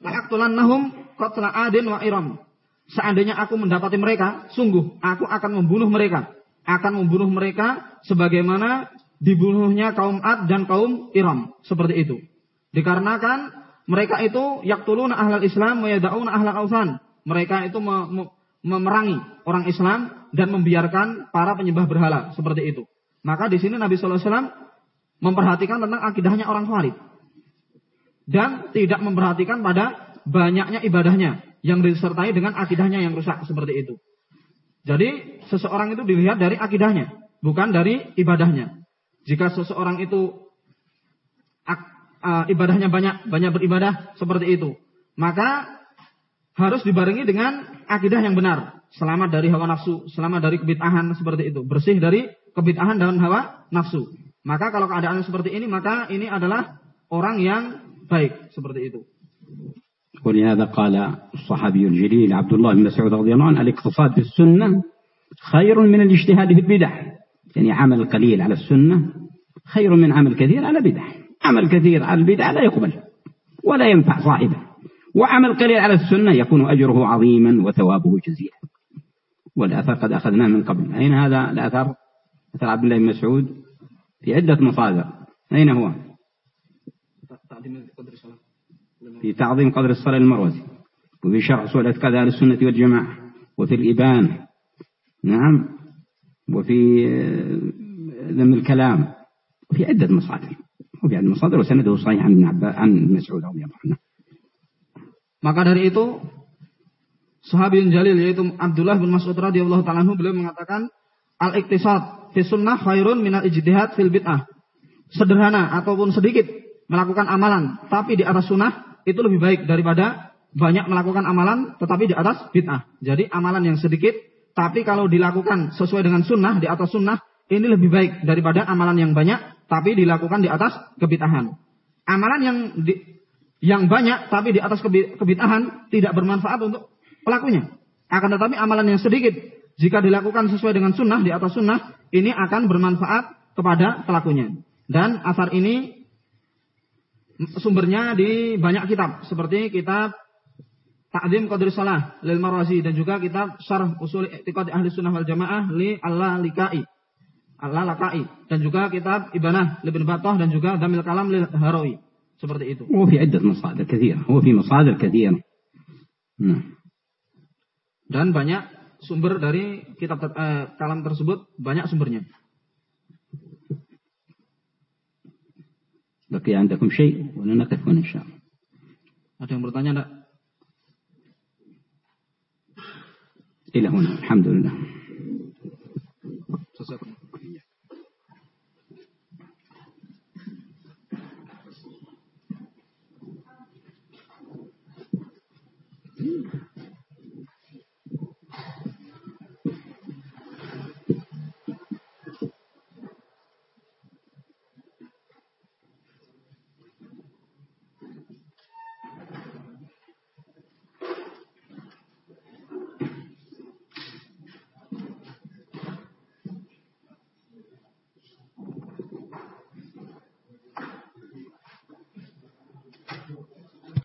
la'aktulannahum qatla adin wa iram. Seandainya aku mendapati mereka, sungguh aku akan membunuh mereka akan membunuh mereka sebagaimana dibunuhnya kaum Ad dan kaum Iram. Seperti itu. Dikarenakan mereka itu yaktuluna ahlal Islam wa yada'una ahlal awsan. Mereka itu me- me- memerangi orang Islam dan membiarkan para penyembah berhala. Seperti itu. Maka di sini Nabi SAW memperhatikan tentang akidahnya orang Khawarij dan tidak memperhatikan pada banyaknya ibadahnya yang disertai dengan akidahnya yang rusak seperti itu. Jadi seseorang itu dilihat dari akidahnya, bukan dari ibadahnya. Jika seseorang itu uh, ibadahnya banyak, banyak beribadah seperti itu, maka harus dibarengi dengan akidah yang benar, selamat dari hawa nafsu, selamat dari kebid'ahan seperti itu, bersih dari kebid'ahan dan hawa nafsu. Maka kalau keadaan seperti ini, maka ini adalah orang yang baik seperti itu. ولهذا قال الصحابي الجليل عبد الله بن مسعود رضي الله عنه الاقتصاد في السنة خير من الاجتهاد في البدع. يعني عمل قليل على السنة خير من عمل كثير على بدع عمل كثير على البدع لا يقبل ولا ينفع صاحبه. وعمل قليل على السنة يكون أجره عظيما وثوابه جزيلا. والأثر قد أخذناه من قبل. أين هذا الأثر أثر عبد الله بن مسعود في عدة مصادر. أين هو؟ في تعظيم قدر الصلاة المروزي وفي شرح سؤال اعتقاد أهل السنة والجماعة وفي الإبان نعم وفي آه، ذم الكلام وفي عدة مصادر وفي عدة مصادر وسنده صحيح عن عباس عن مسعود رضي الله عنه Maka dari itu sahabi yang jalil yaitu Abdullah bin Mas'ud radhiyallahu taala beliau mengatakan al-iktisad fi sunnah khairun minal ijtihad fil bid'ah. Sederhana ataupun sedikit melakukan amalan tapi di atas sunnah itu lebih baik daripada banyak melakukan amalan tetapi di atas bid'ah. Jadi amalan yang sedikit tapi kalau dilakukan sesuai dengan sunnah di atas sunnah ini lebih baik daripada amalan yang banyak tapi dilakukan di atas kebid'ahan. Amalan yang di, yang banyak tapi di atas kebi- kebid'ahan tidak bermanfaat untuk pelakunya. Akan tetapi amalan yang sedikit jika dilakukan sesuai dengan sunnah di atas sunnah ini akan bermanfaat kepada pelakunya. Dan asar ini sumbernya di banyak kitab seperti kitab Ta'zim Qadri Salah lil Marwazi dan juga kitab Syarh Usul I'tiqad Ahli Sunnah wal Jamaah li Allah Likai. Allah Lakai dan juga kitab Ibanah Ibn Battah dan juga Damil Kalam lil Harawi. Seperti itu. وفي عدة مصادر كثيرة وفي مصادر كثيرة نعم Dan banyak sumber dari kitab ter- eh, kalam tersebut banyak sumbernya. بقي عندكم شيء ولا نقف هنا إن شاء الله Ada yang bertanya enggak? إلى هنا الحمد لله Sesuai.